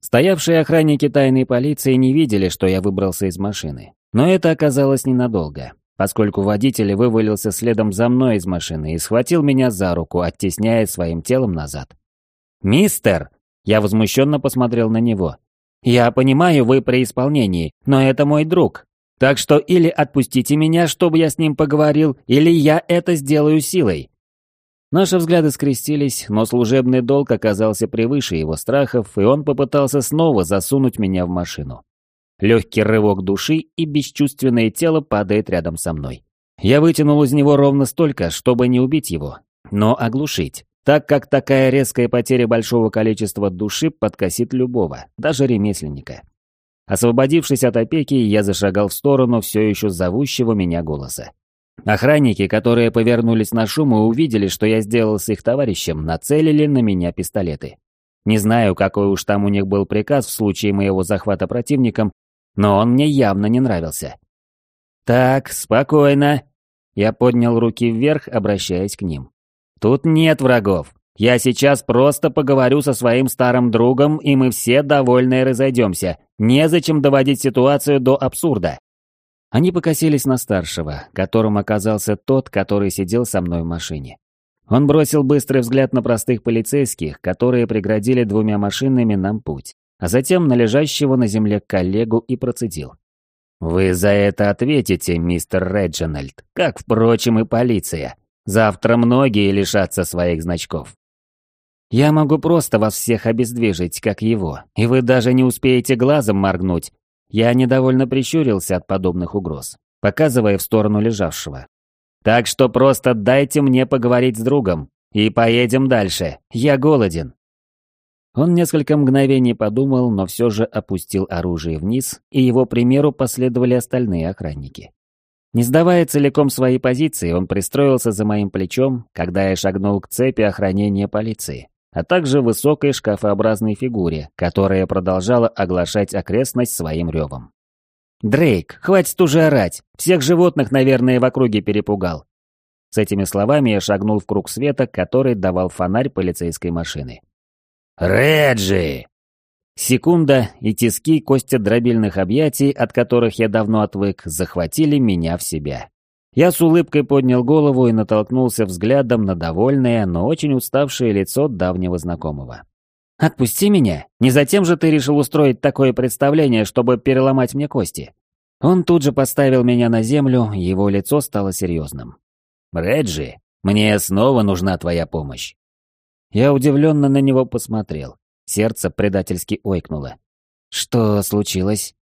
Стоявшие охранники тайной полиции не видели, что я выбрался из машины. Но это оказалось ненадолго, поскольку водитель вывалился следом за мной из машины и схватил меня за руку, оттесняя своим телом назад. «Мистер!» Я возмущенно посмотрел на него. «Я понимаю, вы при исполнении, но это мой друг. Так что или отпустите меня, чтобы я с ним поговорил, или я это сделаю силой». Наши взгляды скрестились, но служебный долг оказался превыше его страхов, и он попытался снова засунуть меня в машину. Легкий рывок души, и бесчувственное тело падает рядом со мной. Я вытянул из него ровно столько, чтобы не убить его, но оглушить, так как такая резкая потеря большого количества души подкосит любого, даже ремесленника. Освободившись от опеки, я зашагал в сторону все еще зовущего меня голоса. Охранники, которые повернулись на шум и увидели, что я сделал с их товарищем, нацелили на меня пистолеты. Не знаю, какой уж там у них был приказ в случае моего захвата противником, но он мне явно не нравился. «Так, спокойно». Я поднял руки вверх, обращаясь к ним. «Тут нет врагов. Я сейчас просто поговорю со своим старым другом, и мы все довольны разойдемся. Незачем доводить ситуацию до абсурда». Они покосились на старшего, которым оказался тот, который сидел со мной в машине. Он бросил быстрый взгляд на простых полицейских, которые преградили двумя машинами нам путь а затем на лежащего на земле коллегу и процедил. «Вы за это ответите, мистер Реджинальд, как, впрочем, и полиция. Завтра многие лишатся своих значков». «Я могу просто вас всех обездвижить, как его, и вы даже не успеете глазом моргнуть». Я недовольно прищурился от подобных угроз, показывая в сторону лежавшего. «Так что просто дайте мне поговорить с другом, и поедем дальше. Я голоден». Он несколько мгновений подумал, но все же опустил оружие вниз, и его примеру последовали остальные охранники. Не сдавая целиком своей позиции, он пристроился за моим плечом, когда я шагнул к цепи охранения полиции, а также высокой шкафообразной фигуре, которая продолжала оглашать окрестность своим ревом. «Дрейк, хватит уже орать! Всех животных, наверное, в округе перепугал!» С этими словами я шагнул в круг света, который давал фонарь полицейской машины. «Реджи!» Секунда, и тиски кости дробильных объятий, от которых я давно отвык, захватили меня в себя. Я с улыбкой поднял голову и натолкнулся взглядом на довольное, но очень уставшее лицо давнего знакомого. «Отпусти меня! Не затем же ты решил устроить такое представление, чтобы переломать мне кости!» Он тут же поставил меня на землю, его лицо стало серьезным. «Реджи, мне снова нужна твоя помощь. Я удивленно на него посмотрел. Сердце предательски ойкнуло. Что случилось?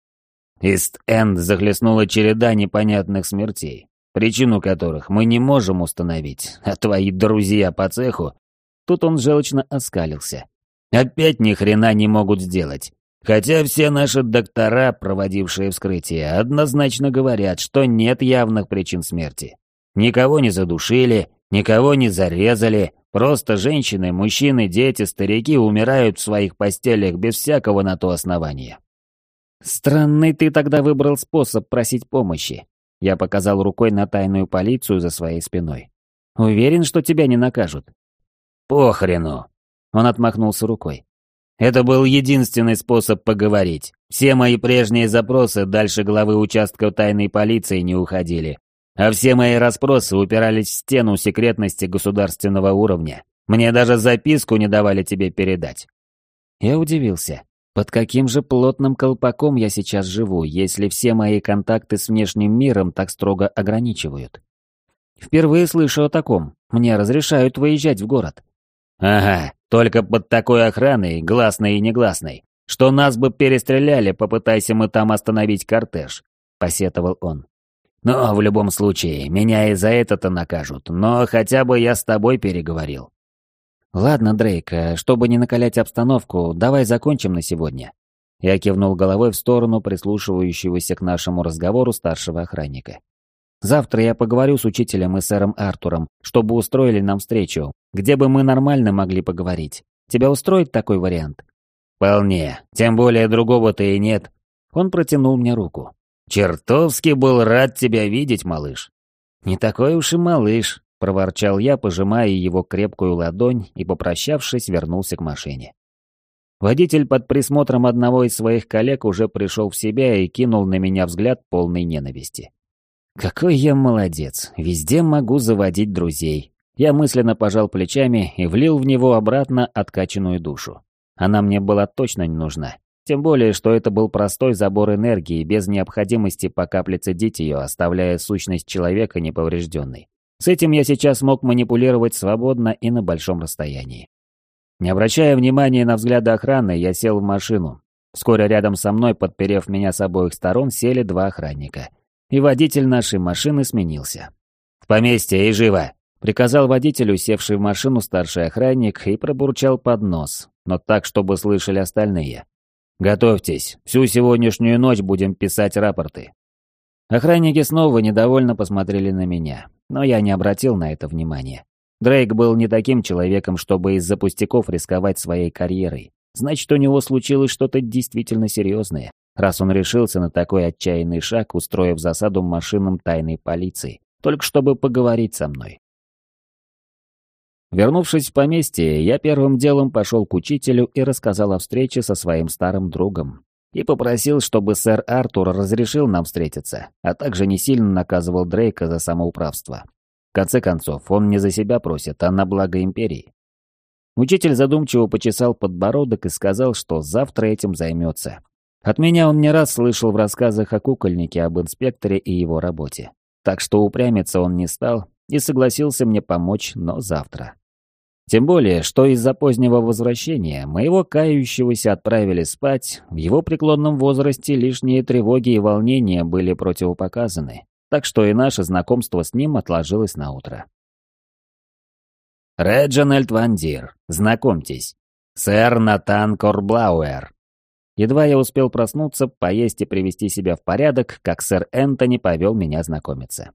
Ист-Энд захлестнула череда непонятных смертей, причину которых мы не можем установить, а твои друзья по цеху... Тут он желчно оскалился. Опять ни хрена не могут сделать. Хотя все наши доктора, проводившие вскрытие, однозначно говорят, что нет явных причин смерти. Никого не задушили, никого не зарезали, Просто женщины, мужчины, дети, старики умирают в своих постелях без всякого на то основания. Странный ты тогда выбрал способ просить помощи. Я показал рукой на тайную полицию за своей спиной. Уверен, что тебя не накажут. Похрену. Он отмахнулся рукой. Это был единственный способ поговорить. Все мои прежние запросы дальше главы участка тайной полиции не уходили. А все мои расспросы упирались в стену секретности государственного уровня. Мне даже записку не давали тебе передать. Я удивился. Под каким же плотным колпаком я сейчас живу, если все мои контакты с внешним миром так строго ограничивают? Впервые слышу о таком. Мне разрешают выезжать в город. Ага, только под такой охраной, гласной и негласной, что нас бы перестреляли, попытайся мы там остановить кортеж, посетовал он. Но в любом случае, меня и за это-то накажут, но хотя бы я с тобой переговорил. Ладно, Дрейк, э, чтобы не накалять обстановку, давай закончим на сегодня. Я кивнул головой в сторону прислушивающегося к нашему разговору старшего охранника. Завтра я поговорю с учителем и сэром Артуром, чтобы устроили нам встречу, где бы мы нормально могли поговорить. Тебя устроит такой вариант? Вполне. Тем более другого-то и нет. Он протянул мне руку. «Чертовски был рад тебя видеть, малыш». «Не такой уж и малыш», — проворчал я, пожимая его крепкую ладонь и, попрощавшись, вернулся к машине. Водитель под присмотром одного из своих коллег уже пришел в себя и кинул на меня взгляд полной ненависти. Какой я молодец, везде могу заводить друзей. Я мысленно пожал плечами и влил в него обратно откачанную душу. Она мне была точно не нужна. Тем более, что это был простой забор энергии, без необходимости по капле цедить ее, оставляя сущность человека неповрежденной. С этим я сейчас мог манипулировать свободно и на большом расстоянии. Не обращая внимания на взгляды охраны, я сел в машину. Вскоре рядом со мной, подперев меня с обоих сторон, сели два охранника. И водитель нашей машины сменился. «В поместье и живо!» Приказал водителю, севший в машину старший охранник, и пробурчал под нос, но так, чтобы слышали остальные. Готовьтесь, всю сегодняшнюю ночь будем писать рапорты. Охранники снова недовольно посмотрели на меня, но я не обратил на это внимания. Дрейк был не таким человеком, чтобы из-за пустяков рисковать своей карьерой. Значит, у него случилось что-то действительно серьезное, раз он решился на такой отчаянный шаг, устроив засаду машинам тайной полиции, только чтобы поговорить со мной. Вернувшись в поместье, я первым делом пошел к учителю и рассказал о встрече со своим старым другом. И попросил, чтобы сэр Артур разрешил нам встретиться, а также не сильно наказывал Дрейка за самоуправство. В конце концов, он не за себя просит, а на благо империи. Учитель задумчиво почесал подбородок и сказал, что завтра этим займется. От меня он не раз слышал в рассказах о кукольнике об инспекторе и его работе. Так что упрямиться он не стал и согласился мне помочь, но завтра. Тем более, что из-за позднего возвращения моего кающегося отправили спать, в его преклонном возрасте лишние тревоги и волнения были противопоказаны, так что и наше знакомство с ним отложилось на утро. Реджинальд Вандир, знакомьтесь, сэр Натан Корблауэр. Едва я успел проснуться, поесть и привести себя в порядок, как сэр Энтони повел меня знакомиться.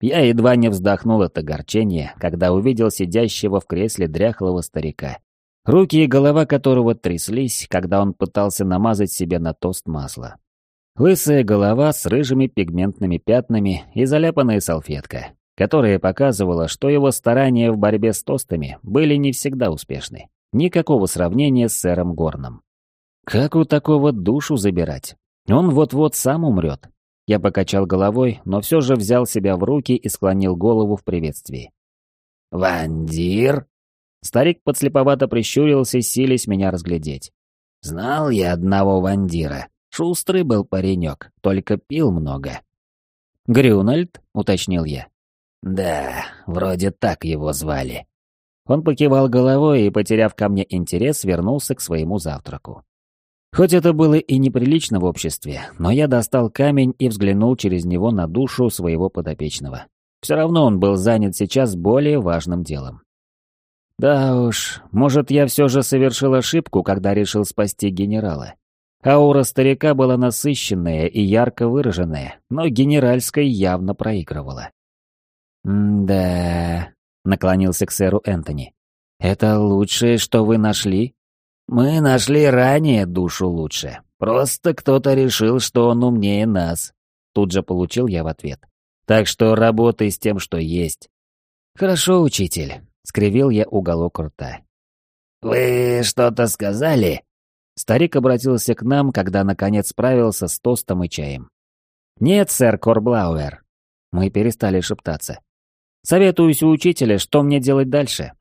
Я едва не вздохнул от огорчения, когда увидел сидящего в кресле дряхлого старика, руки и голова которого тряслись, когда он пытался намазать себе на тост масло. Лысая голова с рыжими пигментными пятнами и заляпанная салфетка, которая показывала, что его старания в борьбе с тостами были не всегда успешны. Никакого сравнения с сэром Горном. Как у такого душу забирать? Он вот-вот сам умрет, я покачал головой, но все же взял себя в руки и склонил голову в приветствии. «Вандир?» Старик подслеповато прищурился, силясь меня разглядеть. «Знал я одного вандира. Шустрый был паренек, только пил много». «Грюнальд?» — уточнил я. «Да, вроде так его звали». Он покивал головой и, потеряв ко мне интерес, вернулся к своему завтраку. Хоть это было и неприлично в обществе, но я достал камень и взглянул через него на душу своего подопечного. Все равно он был занят сейчас более важным делом. Да уж, может, я все же совершил ошибку, когда решил спасти генерала. Аура старика была насыщенная и ярко выраженная, но генеральской явно проигрывала. «Да...» — наклонился к сэру Энтони. «Это лучшее, что вы нашли?» Мы нашли ранее душу лучше. Просто кто-то решил, что он умнее нас. Тут же получил я в ответ. Так что работай с тем, что есть. Хорошо, учитель. Скривил я уголок рта. Вы что-то сказали? Старик обратился к нам, когда наконец справился с тостом и чаем. «Нет, сэр Корблауэр». Мы перестали шептаться. «Советуюсь у учителя, что мне делать дальше».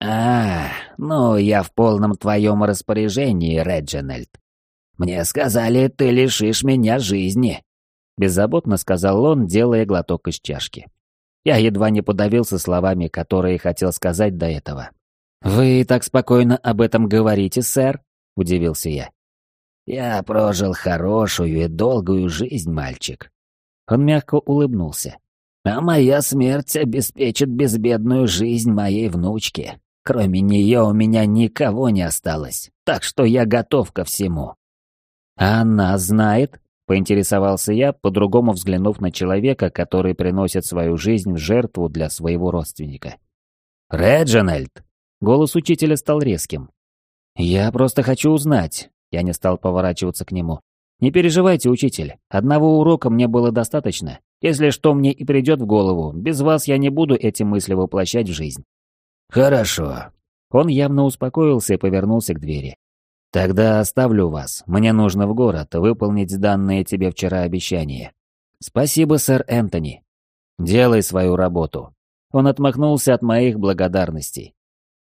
«А, ну, я в полном твоем распоряжении, Реджинальд. Мне сказали, ты лишишь меня жизни», — беззаботно сказал он, делая глоток из чашки. Я едва не подавился словами, которые хотел сказать до этого. «Вы так спокойно об этом говорите, сэр?» — удивился я. «Я прожил хорошую и долгую жизнь, мальчик». Он мягко улыбнулся. «А моя смерть обеспечит безбедную жизнь моей внучки. Кроме нее у меня никого не осталось, так что я готов ко всему. Она знает? Поинтересовался я, по-другому взглянув на человека, который приносит свою жизнь в жертву для своего родственника. «Реджинальд!» Голос учителя стал резким. «Я просто хочу узнать». Я не стал поворачиваться к нему. «Не переживайте, учитель. Одного урока мне было достаточно. Если что мне и придет в голову, без вас я не буду эти мысли воплощать в жизнь. «Хорошо». Он явно успокоился и повернулся к двери. «Тогда оставлю вас. Мне нужно в город выполнить данное тебе вчера обещание». «Спасибо, сэр Энтони. Делай свою работу». Он отмахнулся от моих благодарностей.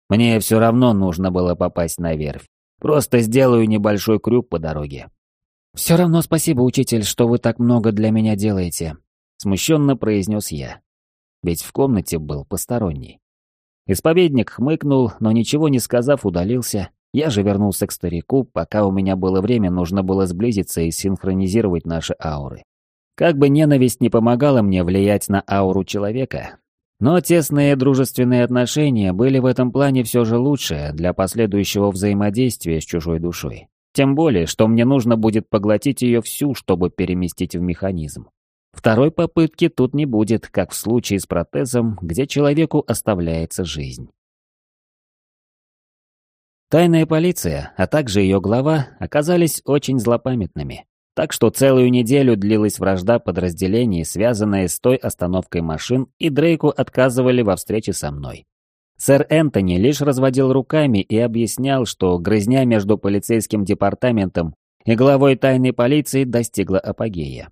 Мне все равно нужно было попасть на верфь. Просто сделаю небольшой крюк по дороге. «Все равно спасибо, учитель, что вы так много для меня делаете», — смущенно произнес я. Ведь в комнате был посторонний. Исповедник хмыкнул, но ничего не сказав, удалился. Я же вернулся к старику, пока у меня было время, нужно было сблизиться и синхронизировать наши ауры. Как бы ненависть не помогала мне влиять на ауру человека, но тесные дружественные отношения были в этом плане все же лучше для последующего взаимодействия с чужой душой. Тем более, что мне нужно будет поглотить ее всю, чтобы переместить в механизм. Второй попытки тут не будет, как в случае с протезом, где человеку оставляется жизнь. Тайная полиция, а также ее глава, оказались очень злопамятными. Так что целую неделю длилась вражда подразделений, связанная с той остановкой машин, и Дрейку отказывали во встрече со мной. Сэр Энтони лишь разводил руками и объяснял, что грызня между полицейским департаментом и главой тайной полиции достигла апогея.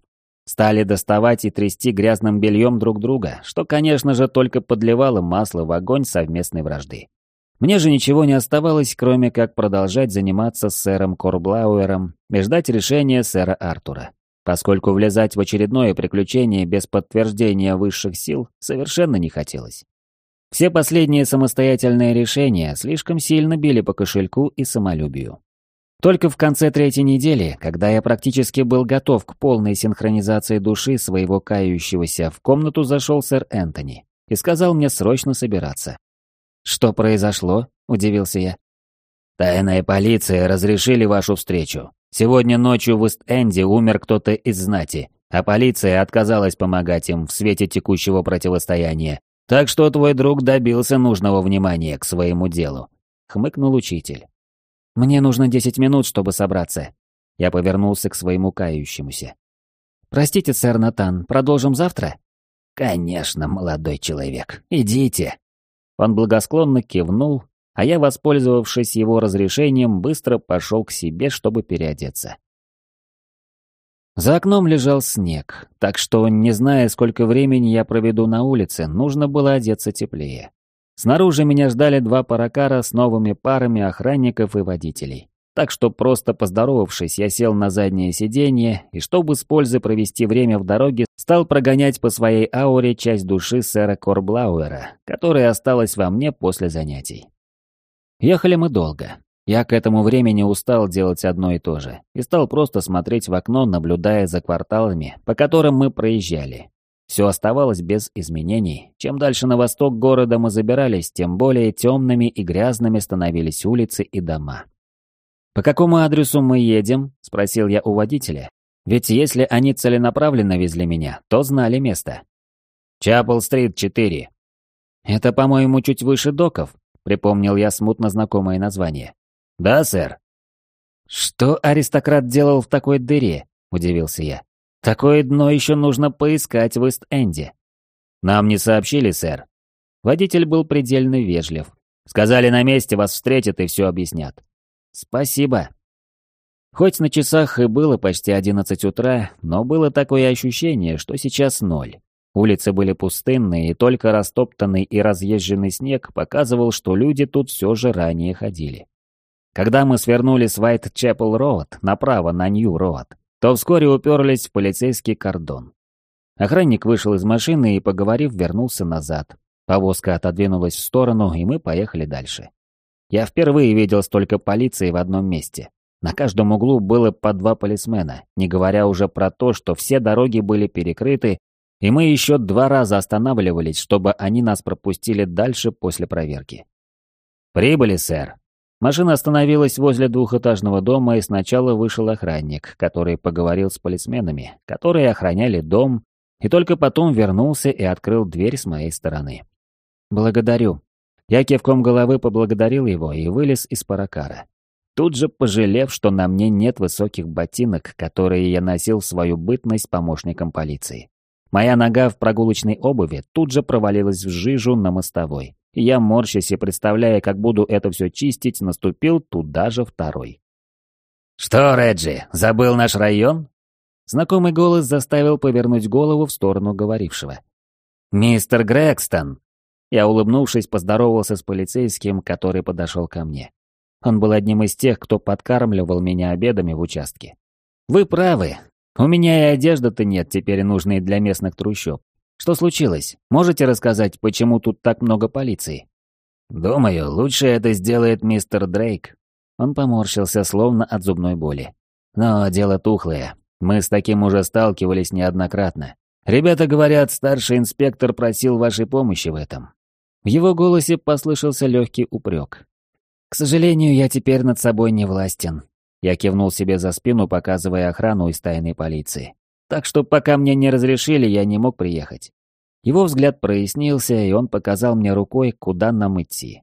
Стали доставать и трясти грязным бельем друг друга, что, конечно же, только подливало масло в огонь совместной вражды. Мне же ничего не оставалось, кроме как продолжать заниматься с сэром Корблауэром и ждать решения сэра Артура, поскольку влезать в очередное приключение без подтверждения высших сил совершенно не хотелось. Все последние самостоятельные решения слишком сильно били по кошельку и самолюбию. Только в конце третьей недели, когда я практически был готов к полной синхронизации души своего кающегося, в комнату зашел сэр Энтони и сказал мне срочно собираться. «Что произошло?» – удивился я. «Тайная полиция разрешили вашу встречу. Сегодня ночью в Ист-Энде умер кто-то из знати, а полиция отказалась помогать им в свете текущего противостояния. Так что твой друг добился нужного внимания к своему делу», — хмыкнул учитель. «Мне нужно десять минут, чтобы собраться». Я повернулся к своему кающемуся. «Простите, сэр Натан, продолжим завтра?» «Конечно, молодой человек. Идите», он благосклонно кивнул, а я, воспользовавшись его разрешением, быстро пошел к себе, чтобы переодеться. За окном лежал снег, так что, не зная, сколько времени я проведу на улице, нужно было одеться теплее. Снаружи меня ждали два паракара с новыми парами охранников и водителей. Так что, просто поздоровавшись, я сел на заднее сиденье и, чтобы с пользой провести время в дороге, стал прогонять по своей ауре часть души сэра Корблауэра, которая осталась во мне после занятий. Ехали мы долго. Я к этому времени устал делать одно и то же и стал просто смотреть в окно, наблюдая за кварталами, по которым мы проезжали. Все оставалось без изменений. Чем дальше на восток города мы забирались, тем более темными и грязными становились улицы и дома. «По какому адресу мы едем?» – спросил я у водителя. Ведь если они целенаправленно везли меня, то знали место. «Чапл-стрит, 4». «Это, по-моему, чуть выше доков», – припомнил я смутно знакомое название. «Да, сэр». «Что аристократ делал в такой дыре?» – удивился я. «Такое дно еще нужно поискать в Ист-Энде». «Нам не сообщили, сэр». Водитель был предельно вежлив. «Сказали, на месте вас встретят и все объяснят». «Спасибо». Хоть на часах и было почти одиннадцать утра, но было такое ощущение, что сейчас ноль. Улицы были пустынные, и только растоптанный и разъезженный снег показывал, что люди тут все же ранее ходили. Когда мы свернули с Уайт-Чепл-Роуд направо на Нью-Роуд, то вскоре уперлись в полицейский кордон. Охранник вышел из машины и, поговорив, вернулся назад. Повозка отодвинулась в сторону, и мы поехали дальше. Я впервые видел столько полиции в одном месте. На каждом углу было по два полисмена, не говоря уже про то, что все дороги были перекрыты, и мы еще два раза останавливались, чтобы они нас пропустили дальше после проверки. «Прибыли, сэр». Машина остановилась возле двухэтажного дома, и сначала вышел охранник, который поговорил с полисменами, которые охраняли дом, и только потом вернулся и открыл дверь с моей стороны. «Благодарю», я кивком головы поблагодарил его и вылез из паракара. Тут же пожалев, что на мне нет высоких ботинок, которые я носил в свою бытность помощником полиции. Моя нога в прогулочной обуви тут же провалилась в жижу на мостовой. Я, морщась и представляя, как буду это все чистить, наступил туда же второй. «Что, Реджи, забыл наш район?» Знакомый голос заставил повернуть голову в сторону говорившего. «Мистер Грегстон!» Я, улыбнувшись, поздоровался с полицейским, который подошел ко мне. Он был одним из тех, кто подкармливал меня обедами в участке. «Вы правы. У меня и одежды-то нет, теперь нужной для местных трущоб. Что случилось? Можете рассказать, почему тут так много полиции?» «Думаю, лучше это сделает мистер Дрейк». Он поморщился, словно от зубной боли. «Но дело тухлое. Мы с таким уже сталкивались неоднократно. Ребята говорят, старший инспектор просил вашей помощи в этом». В его голосе послышался легкий упрек. «К сожалению, я теперь над собой не властен». Я кивнул себе за спину, показывая охрану из тайной полиции. Так что пока мне не разрешили, я не мог приехать. Его взгляд прояснился, и он показал мне рукой, куда нам идти.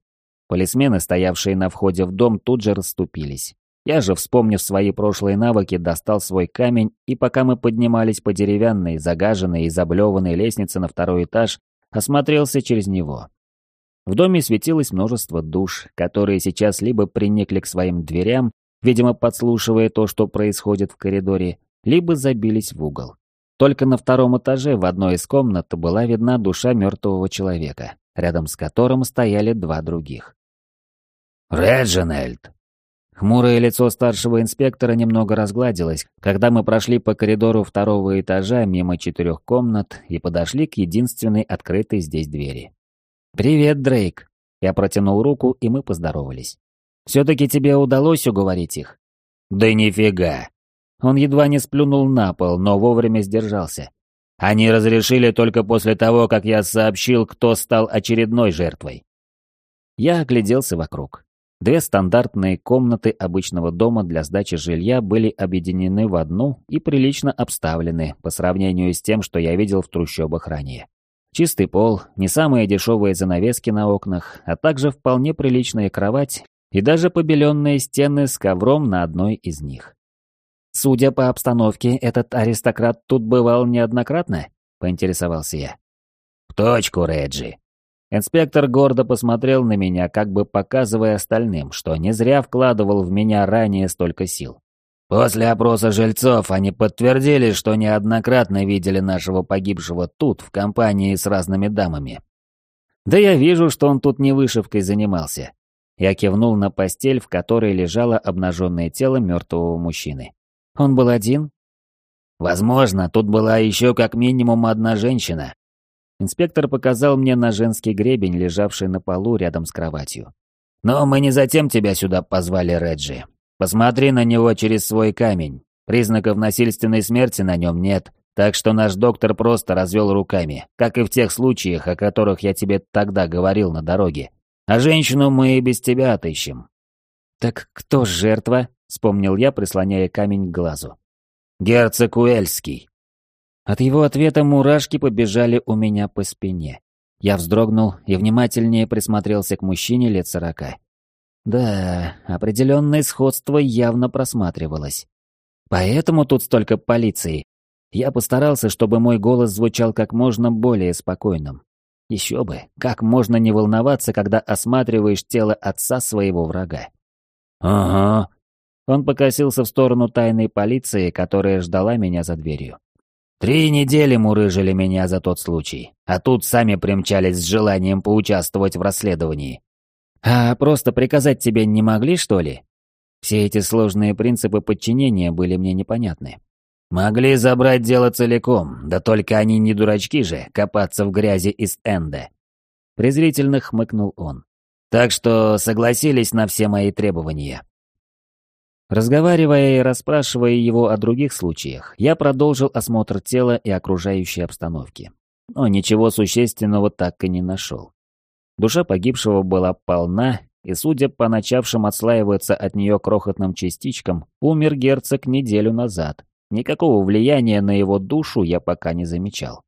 Полисмены, стоявшие на входе в дом, тут же расступились. Я же, вспомнив свои прошлые навыки, достал свой камень, и пока мы поднимались по деревянной, загаженной и заблеванной лестнице на второй этаж, осмотрелся через него. В доме светилось множество душ, которые сейчас либо приникли к своим дверям, видимо, подслушивая то, что происходит в коридоре, либо забились в угол. Только на втором этаже в одной из комнат была видна душа мертвого человека, рядом с которым стояли два других. «Реджинальд!» Хмурое лицо старшего инспектора немного разгладилось, когда мы прошли по коридору второго этажа мимо четырех комнат и подошли к единственной открытой здесь двери. «Привет, Дрейк!» Я протянул руку, и мы поздоровались. «Все-таки тебе удалось уговорить их?» «Да нифига!» Он едва не сплюнул на пол, но вовремя сдержался. «Они разрешили только после того, как я сообщил, кто стал очередной жертвой». Я огляделся вокруг. Две стандартные комнаты обычного дома для сдачи жилья были объединены в одну и прилично обставлены по сравнению с тем, что я видел в трущобах ранее. Чистый пол, не самые дешевые занавески на окнах, а также вполне приличная кровать и даже побеленные стены с ковром на одной из них. Судя по обстановке, этот аристократ тут бывал неоднократно, поинтересовался я. В точку, Реджи. Инспектор гордо посмотрел на меня, как бы показывая остальным, что не зря вкладывал в меня ранее столько сил. После опроса жильцов они подтвердили, что неоднократно видели нашего погибшего тут, в компании с разными дамами. Да я вижу, что он тут не вышивкой занимался. Я кивнул на постель, в которой лежало обнаженное тело мертвого мужчины. Он был один? Возможно, тут была еще как минимум одна женщина. Инспектор показал мне на женский гребень, лежавший на полу рядом с кроватью. Но мы не затем тебя сюда позвали, Реджи. Посмотри на него через свой камень. Признаков насильственной смерти на нем нет, так что наш доктор просто развел руками, как и в тех случаях, о которых я тебе тогда говорил на дороге. А женщину мы и без тебя отыщем». «Так кто жертва?» — вспомнил я, прислоняя камень к глазу. «Герцог Уэльский». От его ответа мурашки побежали у меня по спине. Я вздрогнул и внимательнее присмотрелся к мужчине лет сорока. Да, определенное сходство явно просматривалось. Поэтому тут столько полиции. Я постарался, чтобы мой голос звучал как можно более спокойным. Еще бы, как можно не волноваться, когда осматриваешь тело отца своего врага. «Ага». Он покосился в сторону тайной полиции, которая ждала меня за дверью. «Три недели мурыжили меня за тот случай, а тут сами примчались с желанием поучаствовать в расследовании. А просто приказать тебе не могли, что ли? Все эти сложные принципы подчинения были мне непонятны. Могли забрать дело целиком, да только они не дурачки же, копаться в грязи из Энда. Презрительно хмыкнул он. Так что согласились на все мои требования. Разговаривая и расспрашивая его о других случаях, я продолжил осмотр тела и окружающей обстановки. Но ничего существенного так и не нашел. Душа погибшего была полна, и, судя по начавшим отслаиваться от нее крохотным частичкам, умер герцог неделю назад. Никакого влияния на его душу я пока не замечал.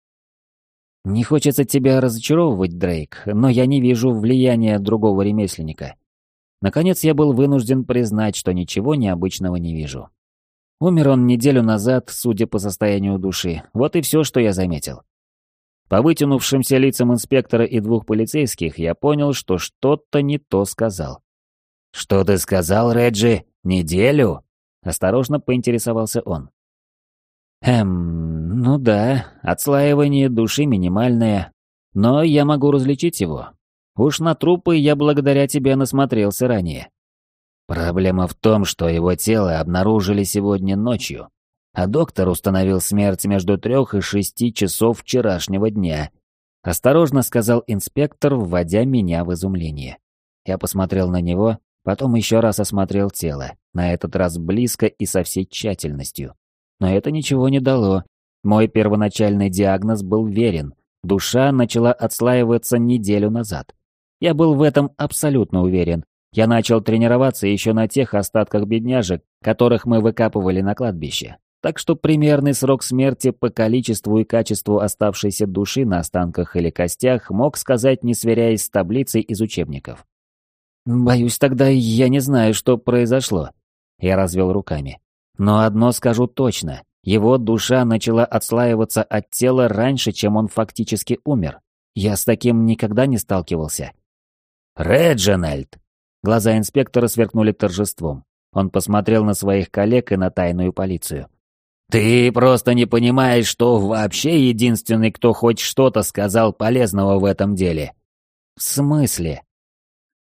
Не хочется тебя разочаровывать, Дрейк, но я не вижу влияния другого ремесленника. Наконец я был вынужден признать, что ничего необычного не вижу. Умер он неделю назад, судя по состоянию души. Вот и все, что я заметил. По вытянувшимся лицам инспектора и двух полицейских я понял, что что-то не то сказал. «Что ты сказал, Реджи? Неделю?» Осторожно поинтересовался он. Эм, ну да, отслаивание души минимальное, но я могу различить его. Уж на трупы я благодаря тебе насмотрелся ранее. Проблема в том, что его тело обнаружили сегодня ночью, а доктор установил смерть между трех и шести часов вчерашнего дня. Осторожно сказал инспектор, вводя меня в изумление. Я посмотрел на него, потом еще раз осмотрел тело, на этот раз близко и со всей тщательностью. Но это ничего не дало. Мой первоначальный диагноз был верен. Душа начала отслаиваться неделю назад. Я был в этом абсолютно уверен, я начал тренироваться еще на тех остатках бедняжек, которых мы выкапывали на кладбище. Так что примерный срок смерти по количеству и качеству оставшейся души на останках или костях мог сказать, не сверяясь с таблицей из учебников. «Боюсь, тогда я не знаю, что произошло». Я развел руками. «Но одно скажу точно. Его душа начала отслаиваться от тела раньше, чем он фактически умер. Я с таким никогда не сталкивался». «Реджинальд!» Глаза инспектора сверкнули торжеством. Он посмотрел на своих коллег и на тайную полицию. «Ты просто не понимаешь, что вообще единственный, кто хоть что-то сказал полезного в этом деле». «В смысле?»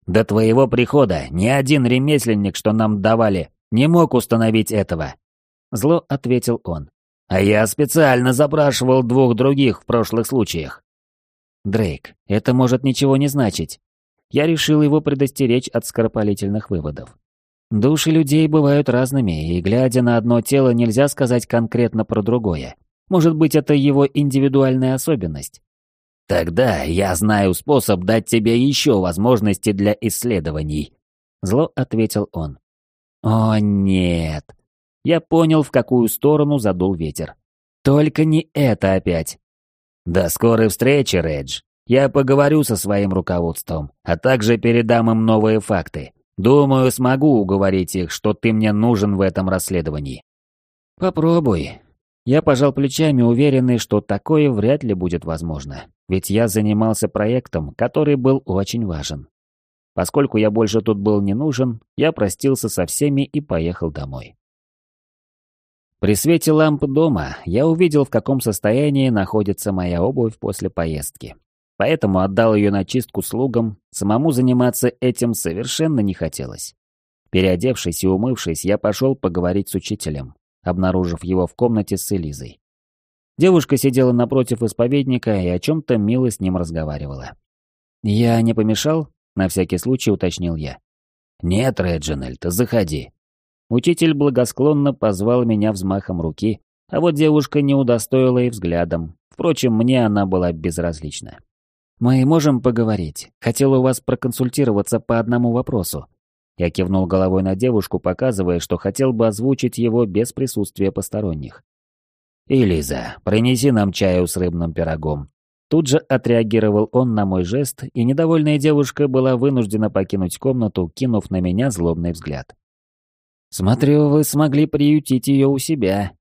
«До твоего прихода ни один ремесленник, что нам давали, не мог установить этого». Зло ответил он. «А я специально запрашивал двух других в прошлых случаях». «Дрейк, это может ничего не значить я решил его предостеречь от скоропалительных выводов. Души людей бывают разными, и глядя на одно тело, нельзя сказать конкретно про другое. Может быть, это его индивидуальная особенность. «Тогда я знаю способ дать тебе еще возможности для исследований», — зло ответил он. «О, нет». Я понял, в какую сторону задул ветер. «Только не это опять». «До скорой встречи, Редж», я поговорю со своим руководством, а также передам им новые факты. Думаю, смогу уговорить их, что ты мне нужен в этом расследовании. Попробуй. Я пожал плечами, уверенный, что такое вряд ли будет возможно. Ведь я занимался проектом, который был очень важен. Поскольку я больше тут был не нужен, я простился со всеми и поехал домой. При свете ламп дома я увидел, в каком состоянии находится моя обувь после поездки поэтому отдал ее на чистку слугам, самому заниматься этим совершенно не хотелось. Переодевшись и умывшись, я пошел поговорить с учителем, обнаружив его в комнате с Элизой. Девушка сидела напротив исповедника и о чем-то мило с ним разговаривала. «Я не помешал?» — на всякий случай уточнил я. «Нет, Реджинальд, заходи». Учитель благосклонно позвал меня взмахом руки, а вот девушка не удостоила и взглядом. Впрочем, мне она была безразлична. «Мы можем поговорить. Хотел у вас проконсультироваться по одному вопросу». Я кивнул головой на девушку, показывая, что хотел бы озвучить его без присутствия посторонних. «Элиза, принеси нам чаю с рыбным пирогом». Тут же отреагировал он на мой жест, и недовольная девушка была вынуждена покинуть комнату, кинув на меня злобный взгляд. «Смотрю, вы смогли приютить ее у себя».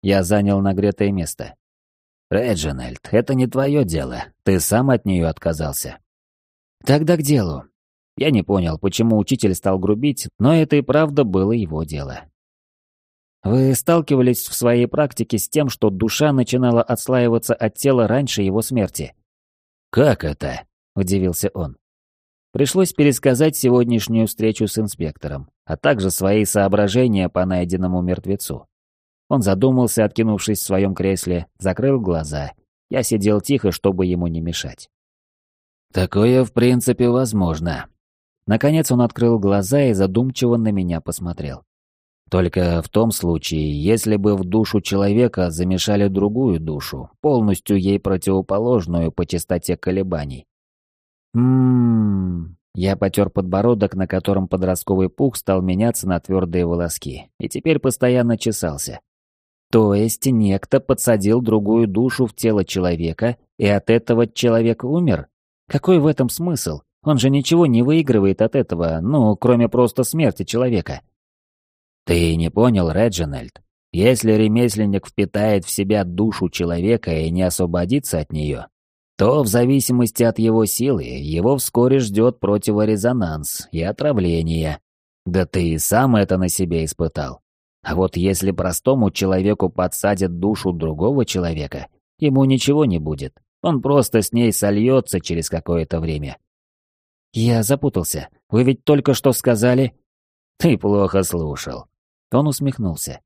Я занял нагретое место. «Реджинальд, это не твое дело. Ты сам от нее отказался». «Тогда к делу». Я не понял, почему учитель стал грубить, но это и правда было его дело. Вы сталкивались в своей практике с тем, что душа начинала отслаиваться от тела раньше его смерти? «Как это?» – удивился он. Пришлось пересказать сегодняшнюю встречу с инспектором, а также свои соображения по найденному мертвецу. Он задумался, откинувшись в своем кресле, закрыл глаза. Я сидел тихо, чтобы ему не мешать. «Такое, в принципе, возможно». Наконец он открыл глаза и задумчиво на меня посмотрел. Только в том случае, если бы в душу человека замешали другую душу, полностью ей противоположную по частоте колебаний. Ммм. Я потер подбородок, на котором подростковый пух стал меняться на твердые волоски, и теперь постоянно чесался. То есть некто подсадил другую душу в тело человека, и от этого человек умер? Какой в этом смысл? Он же ничего не выигрывает от этого, ну, кроме просто смерти человека. Ты не понял, Реджинальд? Если ремесленник впитает в себя душу человека и не освободится от нее, то в зависимости от его силы его вскоре ждет противорезонанс и отравление. Да ты и сам это на себе испытал. А вот если простому человеку подсадят душу другого человека, ему ничего не будет. Он просто с ней сольется через какое-то время. Я запутался. Вы ведь только что сказали... Ты плохо слушал. Он усмехнулся.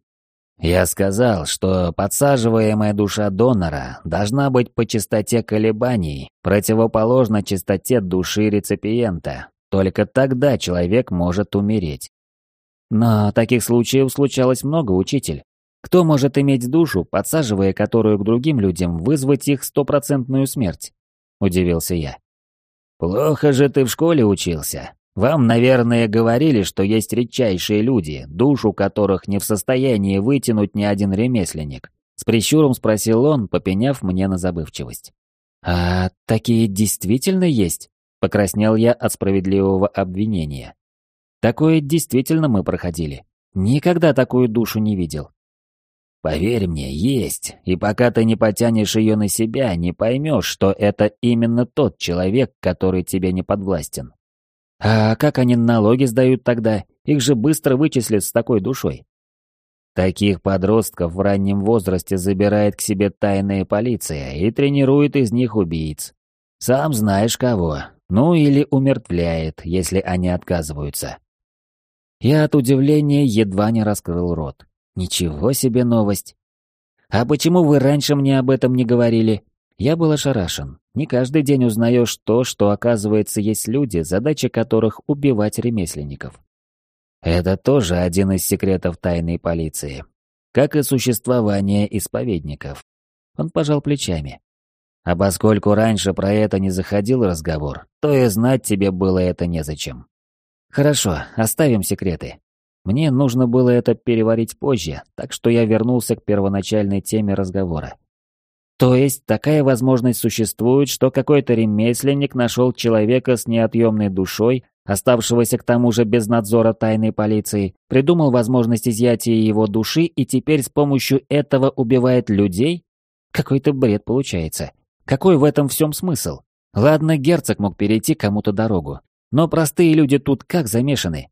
Я сказал, что подсаживаемая душа донора должна быть по частоте колебаний, противоположно частоте души реципиента. Только тогда человек может умереть. Но таких случаев случалось много, учитель. Кто может иметь душу, подсаживая которую к другим людям, вызвать их стопроцентную смерть? Удивился я. Плохо же ты в школе учился. Вам, наверное, говорили, что есть редчайшие люди, душу которых не в состоянии вытянуть ни один ремесленник. С прищуром спросил он, попеняв мне на забывчивость. «А такие действительно есть?» — покраснел я от справедливого обвинения. «Такое действительно мы проходили. Никогда такую душу не видел». «Поверь мне, есть, и пока ты не потянешь ее на себя, не поймешь, что это именно тот человек, который тебе не подвластен. А как они налоги сдают тогда? Их же быстро вычислят с такой душой. Таких подростков в раннем возрасте забирает к себе тайная полиция и тренирует из них убийц. Сам знаешь кого. Ну или умертвляет, если они отказываются. Я от удивления едва не раскрыл рот. Ничего себе новость. А почему вы раньше мне об этом не говорили? Я был ошарашен. Не каждый день узнаешь то, что, оказывается, есть люди, задача которых — убивать ремесленников. Это тоже один из секретов тайной полиции. Как и существование исповедников. Он пожал плечами. А поскольку раньше про это не заходил разговор, то и знать тебе было это незачем. Хорошо, оставим секреты. Мне нужно было это переварить позже, так что я вернулся к первоначальной теме разговора. То есть такая возможность существует, что какой-то ремесленник нашел человека с неотъемной душой, оставшегося к тому же без надзора тайной полиции, придумал возможность изъятия его души и теперь с помощью этого убивает людей? Какой-то бред получается. Какой в этом всем смысл? Ладно, герцог мог перейти кому-то дорогу, но простые люди тут как замешаны?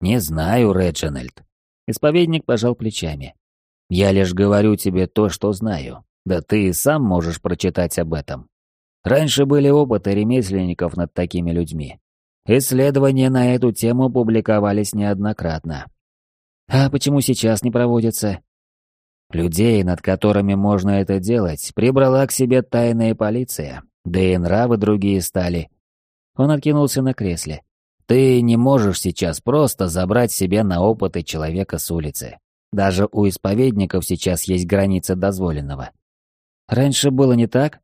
Не знаю, Реджинальд. Исповедник пожал плечами. Я лишь говорю тебе то, что знаю. Да ты и сам можешь прочитать об этом. Раньше были опыты ремесленников над такими людьми. Исследования на эту тему публиковались неоднократно. А почему сейчас не проводятся? Людей, над которыми можно это делать, прибрала к себе тайная полиция, да и нравы другие стали. Он откинулся на кресле. Ты не можешь сейчас просто забрать себе на опыты человека с улицы. Даже у исповедников сейчас есть граница дозволенного. Раньше было не так?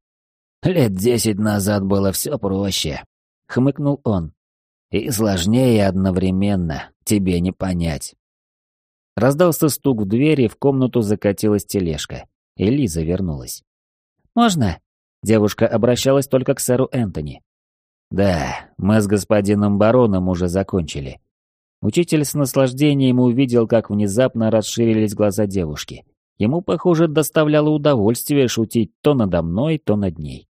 Лет десять назад было все проще, хмыкнул он. И сложнее одновременно, тебе не понять. Раздался стук в дверь, и в комнату закатилась тележка. И Лиза вернулась. «Можно?» Девушка обращалась только к сэру Энтони. «Да, мы с господином бароном уже закончили». Учитель с наслаждением увидел, как внезапно расширились глаза девушки. Ему, похоже, доставляло удовольствие шутить то надо мной, то над ней.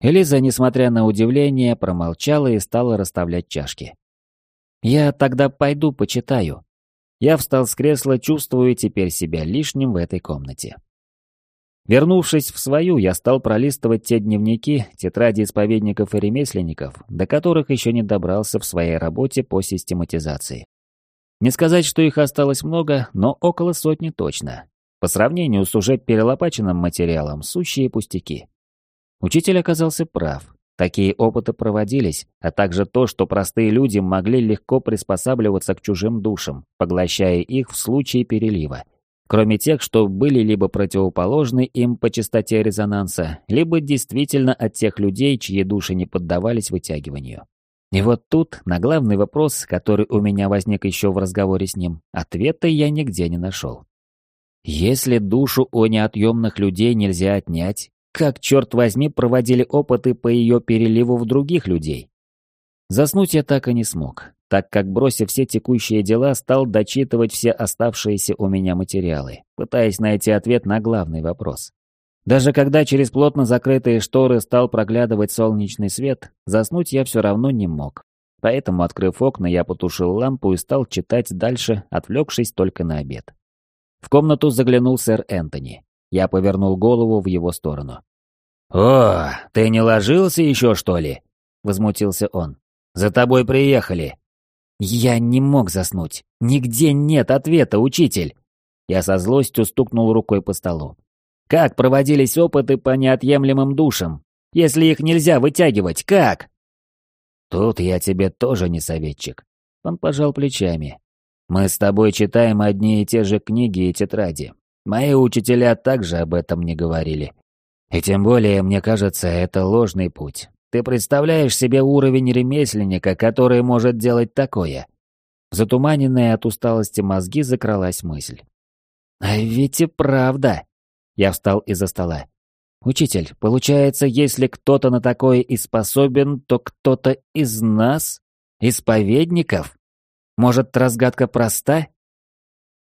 Элиза, несмотря на удивление, промолчала и стала расставлять чашки. «Я тогда пойду почитаю». Я встал с кресла, чувствуя теперь себя лишним в этой комнате. Вернувшись в свою, я стал пролистывать те дневники, тетради исповедников и ремесленников, до которых еще не добрался в своей работе по систематизации. Не сказать, что их осталось много, но около сотни точно. По сравнению с уже перелопаченным материалом, сущие пустяки. Учитель оказался прав. Такие опыты проводились, а также то, что простые люди могли легко приспосабливаться к чужим душам, поглощая их в случае перелива. Кроме тех, что были либо противоположны им по частоте резонанса, либо действительно от тех людей, чьи души не поддавались вытягиванию. И вот тут, на главный вопрос, который у меня возник еще в разговоре с ним, ответа я нигде не нашел. Если душу у неотъемных людей нельзя отнять, как, черт возьми, проводили опыты по ее переливу в других людей? Заснуть я так и не смог, так как, бросив все текущие дела, стал дочитывать все оставшиеся у меня материалы, пытаясь найти ответ на главный вопрос. Даже когда через плотно закрытые шторы стал проглядывать солнечный свет, заснуть я все равно не мог. Поэтому, открыв окна, я потушил лампу и стал читать дальше, отвлекшись только на обед. В комнату заглянул сэр Энтони. Я повернул голову в его сторону. «О, ты не ложился еще, что ли?» — возмутился он. «За тобой приехали». «Я не мог заснуть. Нигде нет ответа, учитель!» Я со злостью стукнул рукой по столу. «Как проводились опыты по неотъемлемым душам? Если их нельзя вытягивать, как?» «Тут я тебе тоже не советчик». Он пожал плечами. «Мы с тобой читаем одни и те же книги и тетради. Мои учителя также об этом не говорили. И тем более, мне кажется, это ложный путь. Ты представляешь себе уровень ремесленника, который может делать такое?» Затуманенная от усталости мозги закралась мысль. «А ведь и правда!» Я встал из-за стола. «Учитель, получается, если кто-то на такое и способен, то кто-то из нас? Исповедников? Может, разгадка проста?»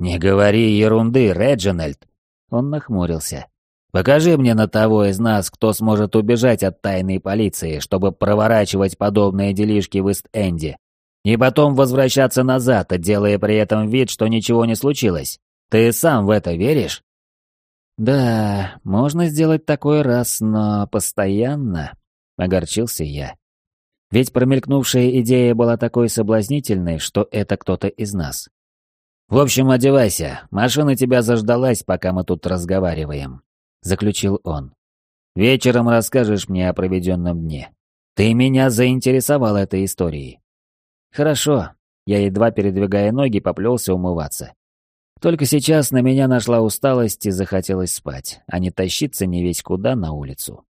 «Не говори ерунды, Реджинальд!» Он нахмурился. Покажи мне на того из нас, кто сможет убежать от тайной полиции, чтобы проворачивать подобные делишки в Ист-Энде. И потом возвращаться назад, делая при этом вид, что ничего не случилось. Ты сам в это веришь? Да, можно сделать такой раз, но постоянно. Огорчился я. Ведь промелькнувшая идея была такой соблазнительной, что это кто-то из нас. В общем, одевайся. Машина тебя заждалась, пока мы тут разговариваем. — заключил он. «Вечером расскажешь мне о проведенном дне. Ты меня заинтересовал этой историей». «Хорошо». Я, едва передвигая ноги, поплелся умываться. Только сейчас на меня нашла усталость и захотелось спать, а не тащиться не весь куда на улицу.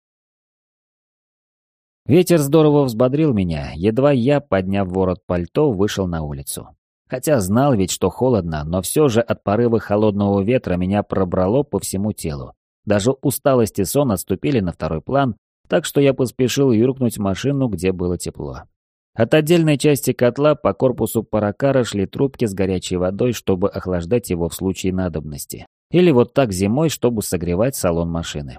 Ветер здорово взбодрил меня, едва я, подняв ворот пальто, вышел на улицу. Хотя знал ведь, что холодно, но все же от порыва холодного ветра меня пробрало по всему телу. Даже усталость и сон отступили на второй план, так что я поспешил юркнуть в машину, где было тепло. От отдельной части котла по корпусу паракара шли трубки с горячей водой, чтобы охлаждать его в случае надобности. Или вот так зимой, чтобы согревать салон машины.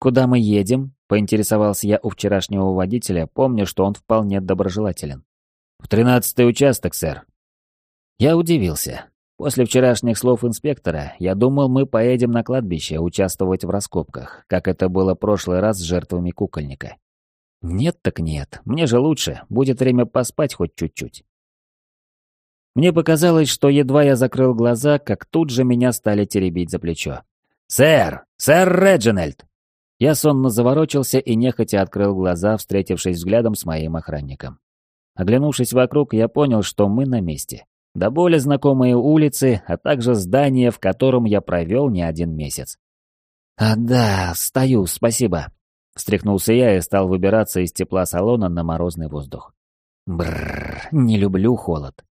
«Куда мы едем?» – поинтересовался я у вчерашнего водителя, помня, что он вполне доброжелателен. «В тринадцатый участок, сэр». Я удивился. После вчерашних слов инспектора, я думал, мы поедем на кладбище участвовать в раскопках, как это было прошлый раз с жертвами кукольника. Нет так нет, мне же лучше, будет время поспать хоть чуть-чуть. Мне показалось, что едва я закрыл глаза, как тут же меня стали теребить за плечо. «Сэр! Сэр Реджинальд!» Я сонно заворочился и нехотя открыл глаза, встретившись взглядом с моим охранником. Оглянувшись вокруг, я понял, что мы на месте до более знакомые улицы, а также здание, в котором я провел не один месяц. «А да, стою, спасибо», — встряхнулся я и стал выбираться из тепла салона на морозный воздух. Бррр, не люблю холод.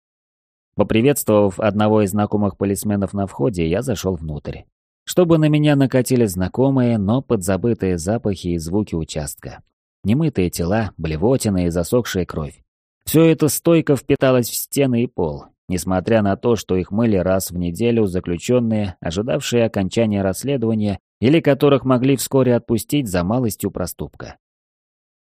Поприветствовав одного из знакомых полисменов на входе, я зашел внутрь. Чтобы на меня накатили знакомые, но подзабытые запахи и звуки участка. Немытые тела, блевотина и засохшая кровь. Все это стойко впиталось в стены и пол, несмотря на то, что их мыли раз в неделю заключенные, ожидавшие окончания расследования или которых могли вскоре отпустить за малостью проступка.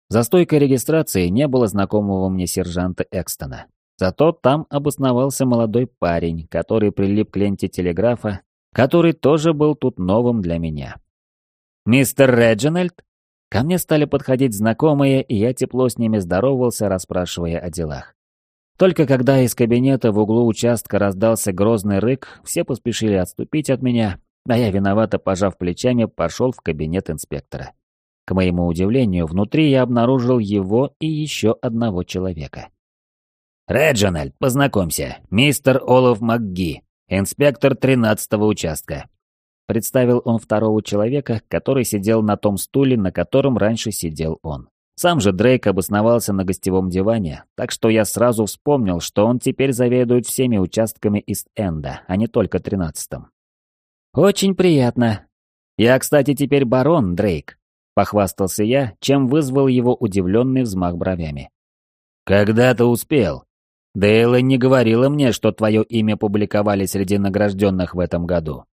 За стойкой регистрации не было знакомого мне сержанта Экстона. Зато там обосновался молодой парень, который прилип к ленте телеграфа, который тоже был тут новым для меня. «Мистер Реджинальд?» Ко мне стали подходить знакомые, и я тепло с ними здоровался, расспрашивая о делах. Только когда из кабинета в углу участка раздался грозный рык, все поспешили отступить от меня, а я, виновато пожав плечами, пошел в кабинет инспектора. К моему удивлению, внутри я обнаружил его и еще одного человека. «Реджинальд, познакомься, мистер Олаф МакГи, инспектор тринадцатого участка». Представил он второго человека, который сидел на том стуле, на котором раньше сидел он. Сам же Дрейк обосновался на гостевом диване, так что я сразу вспомнил, что он теперь заведует всеми участками Ист-Энда, а не только тринадцатым. «Очень приятно. Я, кстати, теперь барон Дрейк», — похвастался я, чем вызвал его удивленный взмах бровями. «Когда ты успел? Дейла не говорила мне, что твое имя публиковали среди награжденных в этом году».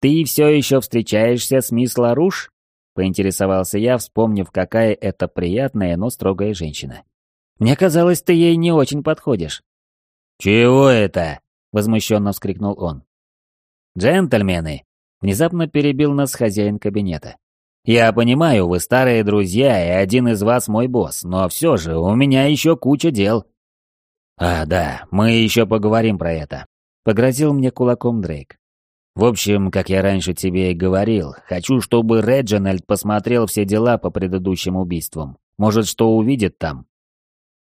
«Ты все еще встречаешься с мисс Ларуш?» Поинтересовался я, вспомнив, какая это приятная, но строгая женщина. «Мне казалось, ты ей не очень подходишь». «Чего это?» — возмущенно вскрикнул он. «Джентльмены!» — внезапно перебил нас хозяин кабинета. «Я понимаю, вы старые друзья, и один из вас мой босс, но все же у меня еще куча дел». «А, да, мы еще поговорим про это», — погрозил мне кулаком Дрейк. «В общем, как я раньше тебе и говорил, хочу, чтобы Реджинальд посмотрел все дела по предыдущим убийствам. Может, что увидит там?»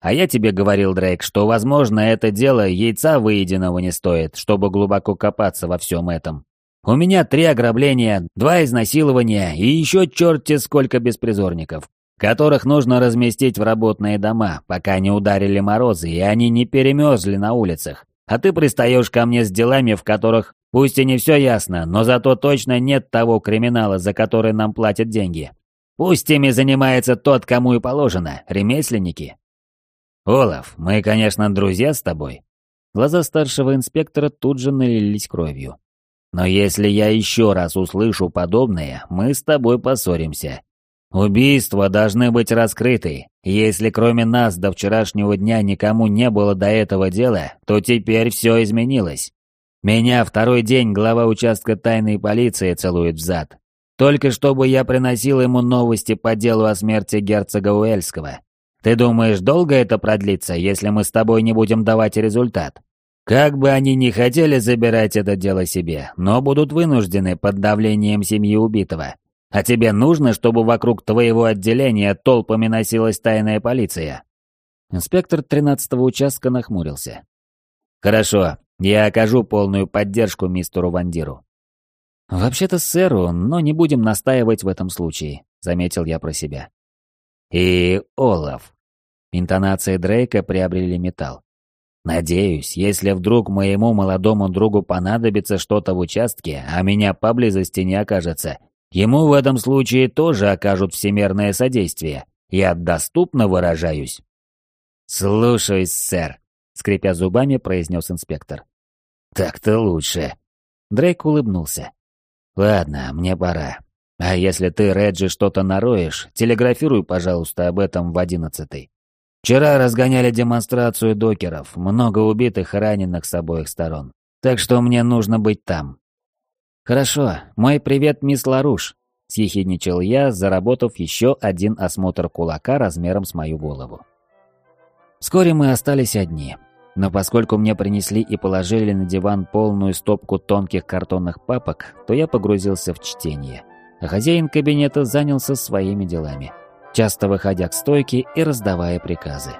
А я тебе говорил, Дрейк, что, возможно, это дело яйца выеденного не стоит, чтобы глубоко копаться во всем этом. У меня три ограбления, два изнасилования и еще черти сколько беспризорников, которых нужно разместить в работные дома, пока не ударили морозы и они не перемерзли на улицах. А ты пристаешь ко мне с делами, в которых, пусть и не все ясно, но зато точно нет того криминала, за который нам платят деньги. Пусть ими занимается тот, кому и положено, ремесленники, «Олаф, мы, конечно, друзья с тобой». Глаза старшего инспектора тут же налились кровью. «Но если я еще раз услышу подобное, мы с тобой поссоримся. Убийства должны быть раскрыты. Если кроме нас до вчерашнего дня никому не было до этого дела, то теперь все изменилось. Меня второй день глава участка тайной полиции целует в зад. Только чтобы я приносил ему новости по делу о смерти герцога Уэльского. Ты думаешь, долго это продлится, если мы с тобой не будем давать результат? Как бы они ни хотели забирать это дело себе, но будут вынуждены под давлением семьи убитого. А тебе нужно, чтобы вокруг твоего отделения толпами носилась тайная полиция?» Инспектор тринадцатого участка нахмурился. «Хорошо, я окажу полную поддержку мистеру Вандиру». «Вообще-то сэру, но не будем настаивать в этом случае», — заметил я про себя. И Олаф. Интонации Дрейка приобрели металл. Надеюсь, если вдруг моему молодому другу понадобится что-то в участке, а меня поблизости не окажется, ему в этом случае тоже окажут всемерное содействие. Я доступно выражаюсь. «Слушаюсь, сэр», — скрипя зубами, произнес инспектор. «Так-то лучше». Дрейк улыбнулся. «Ладно, мне пора. А если ты, Реджи, что-то нароешь, телеграфируй, пожалуйста, об этом в одиннадцатый. Вчера разгоняли демонстрацию докеров, много убитых и раненых с обоих сторон. Так что мне нужно быть там. Хорошо, мой привет, мисс Ларуш, съехидничал я, заработав еще один осмотр кулака размером с мою голову. Вскоре мы остались одни. Но поскольку мне принесли и положили на диван полную стопку тонких картонных папок, то я погрузился в чтение а хозяин кабинета занялся своими делами, часто выходя к стойке и раздавая приказы.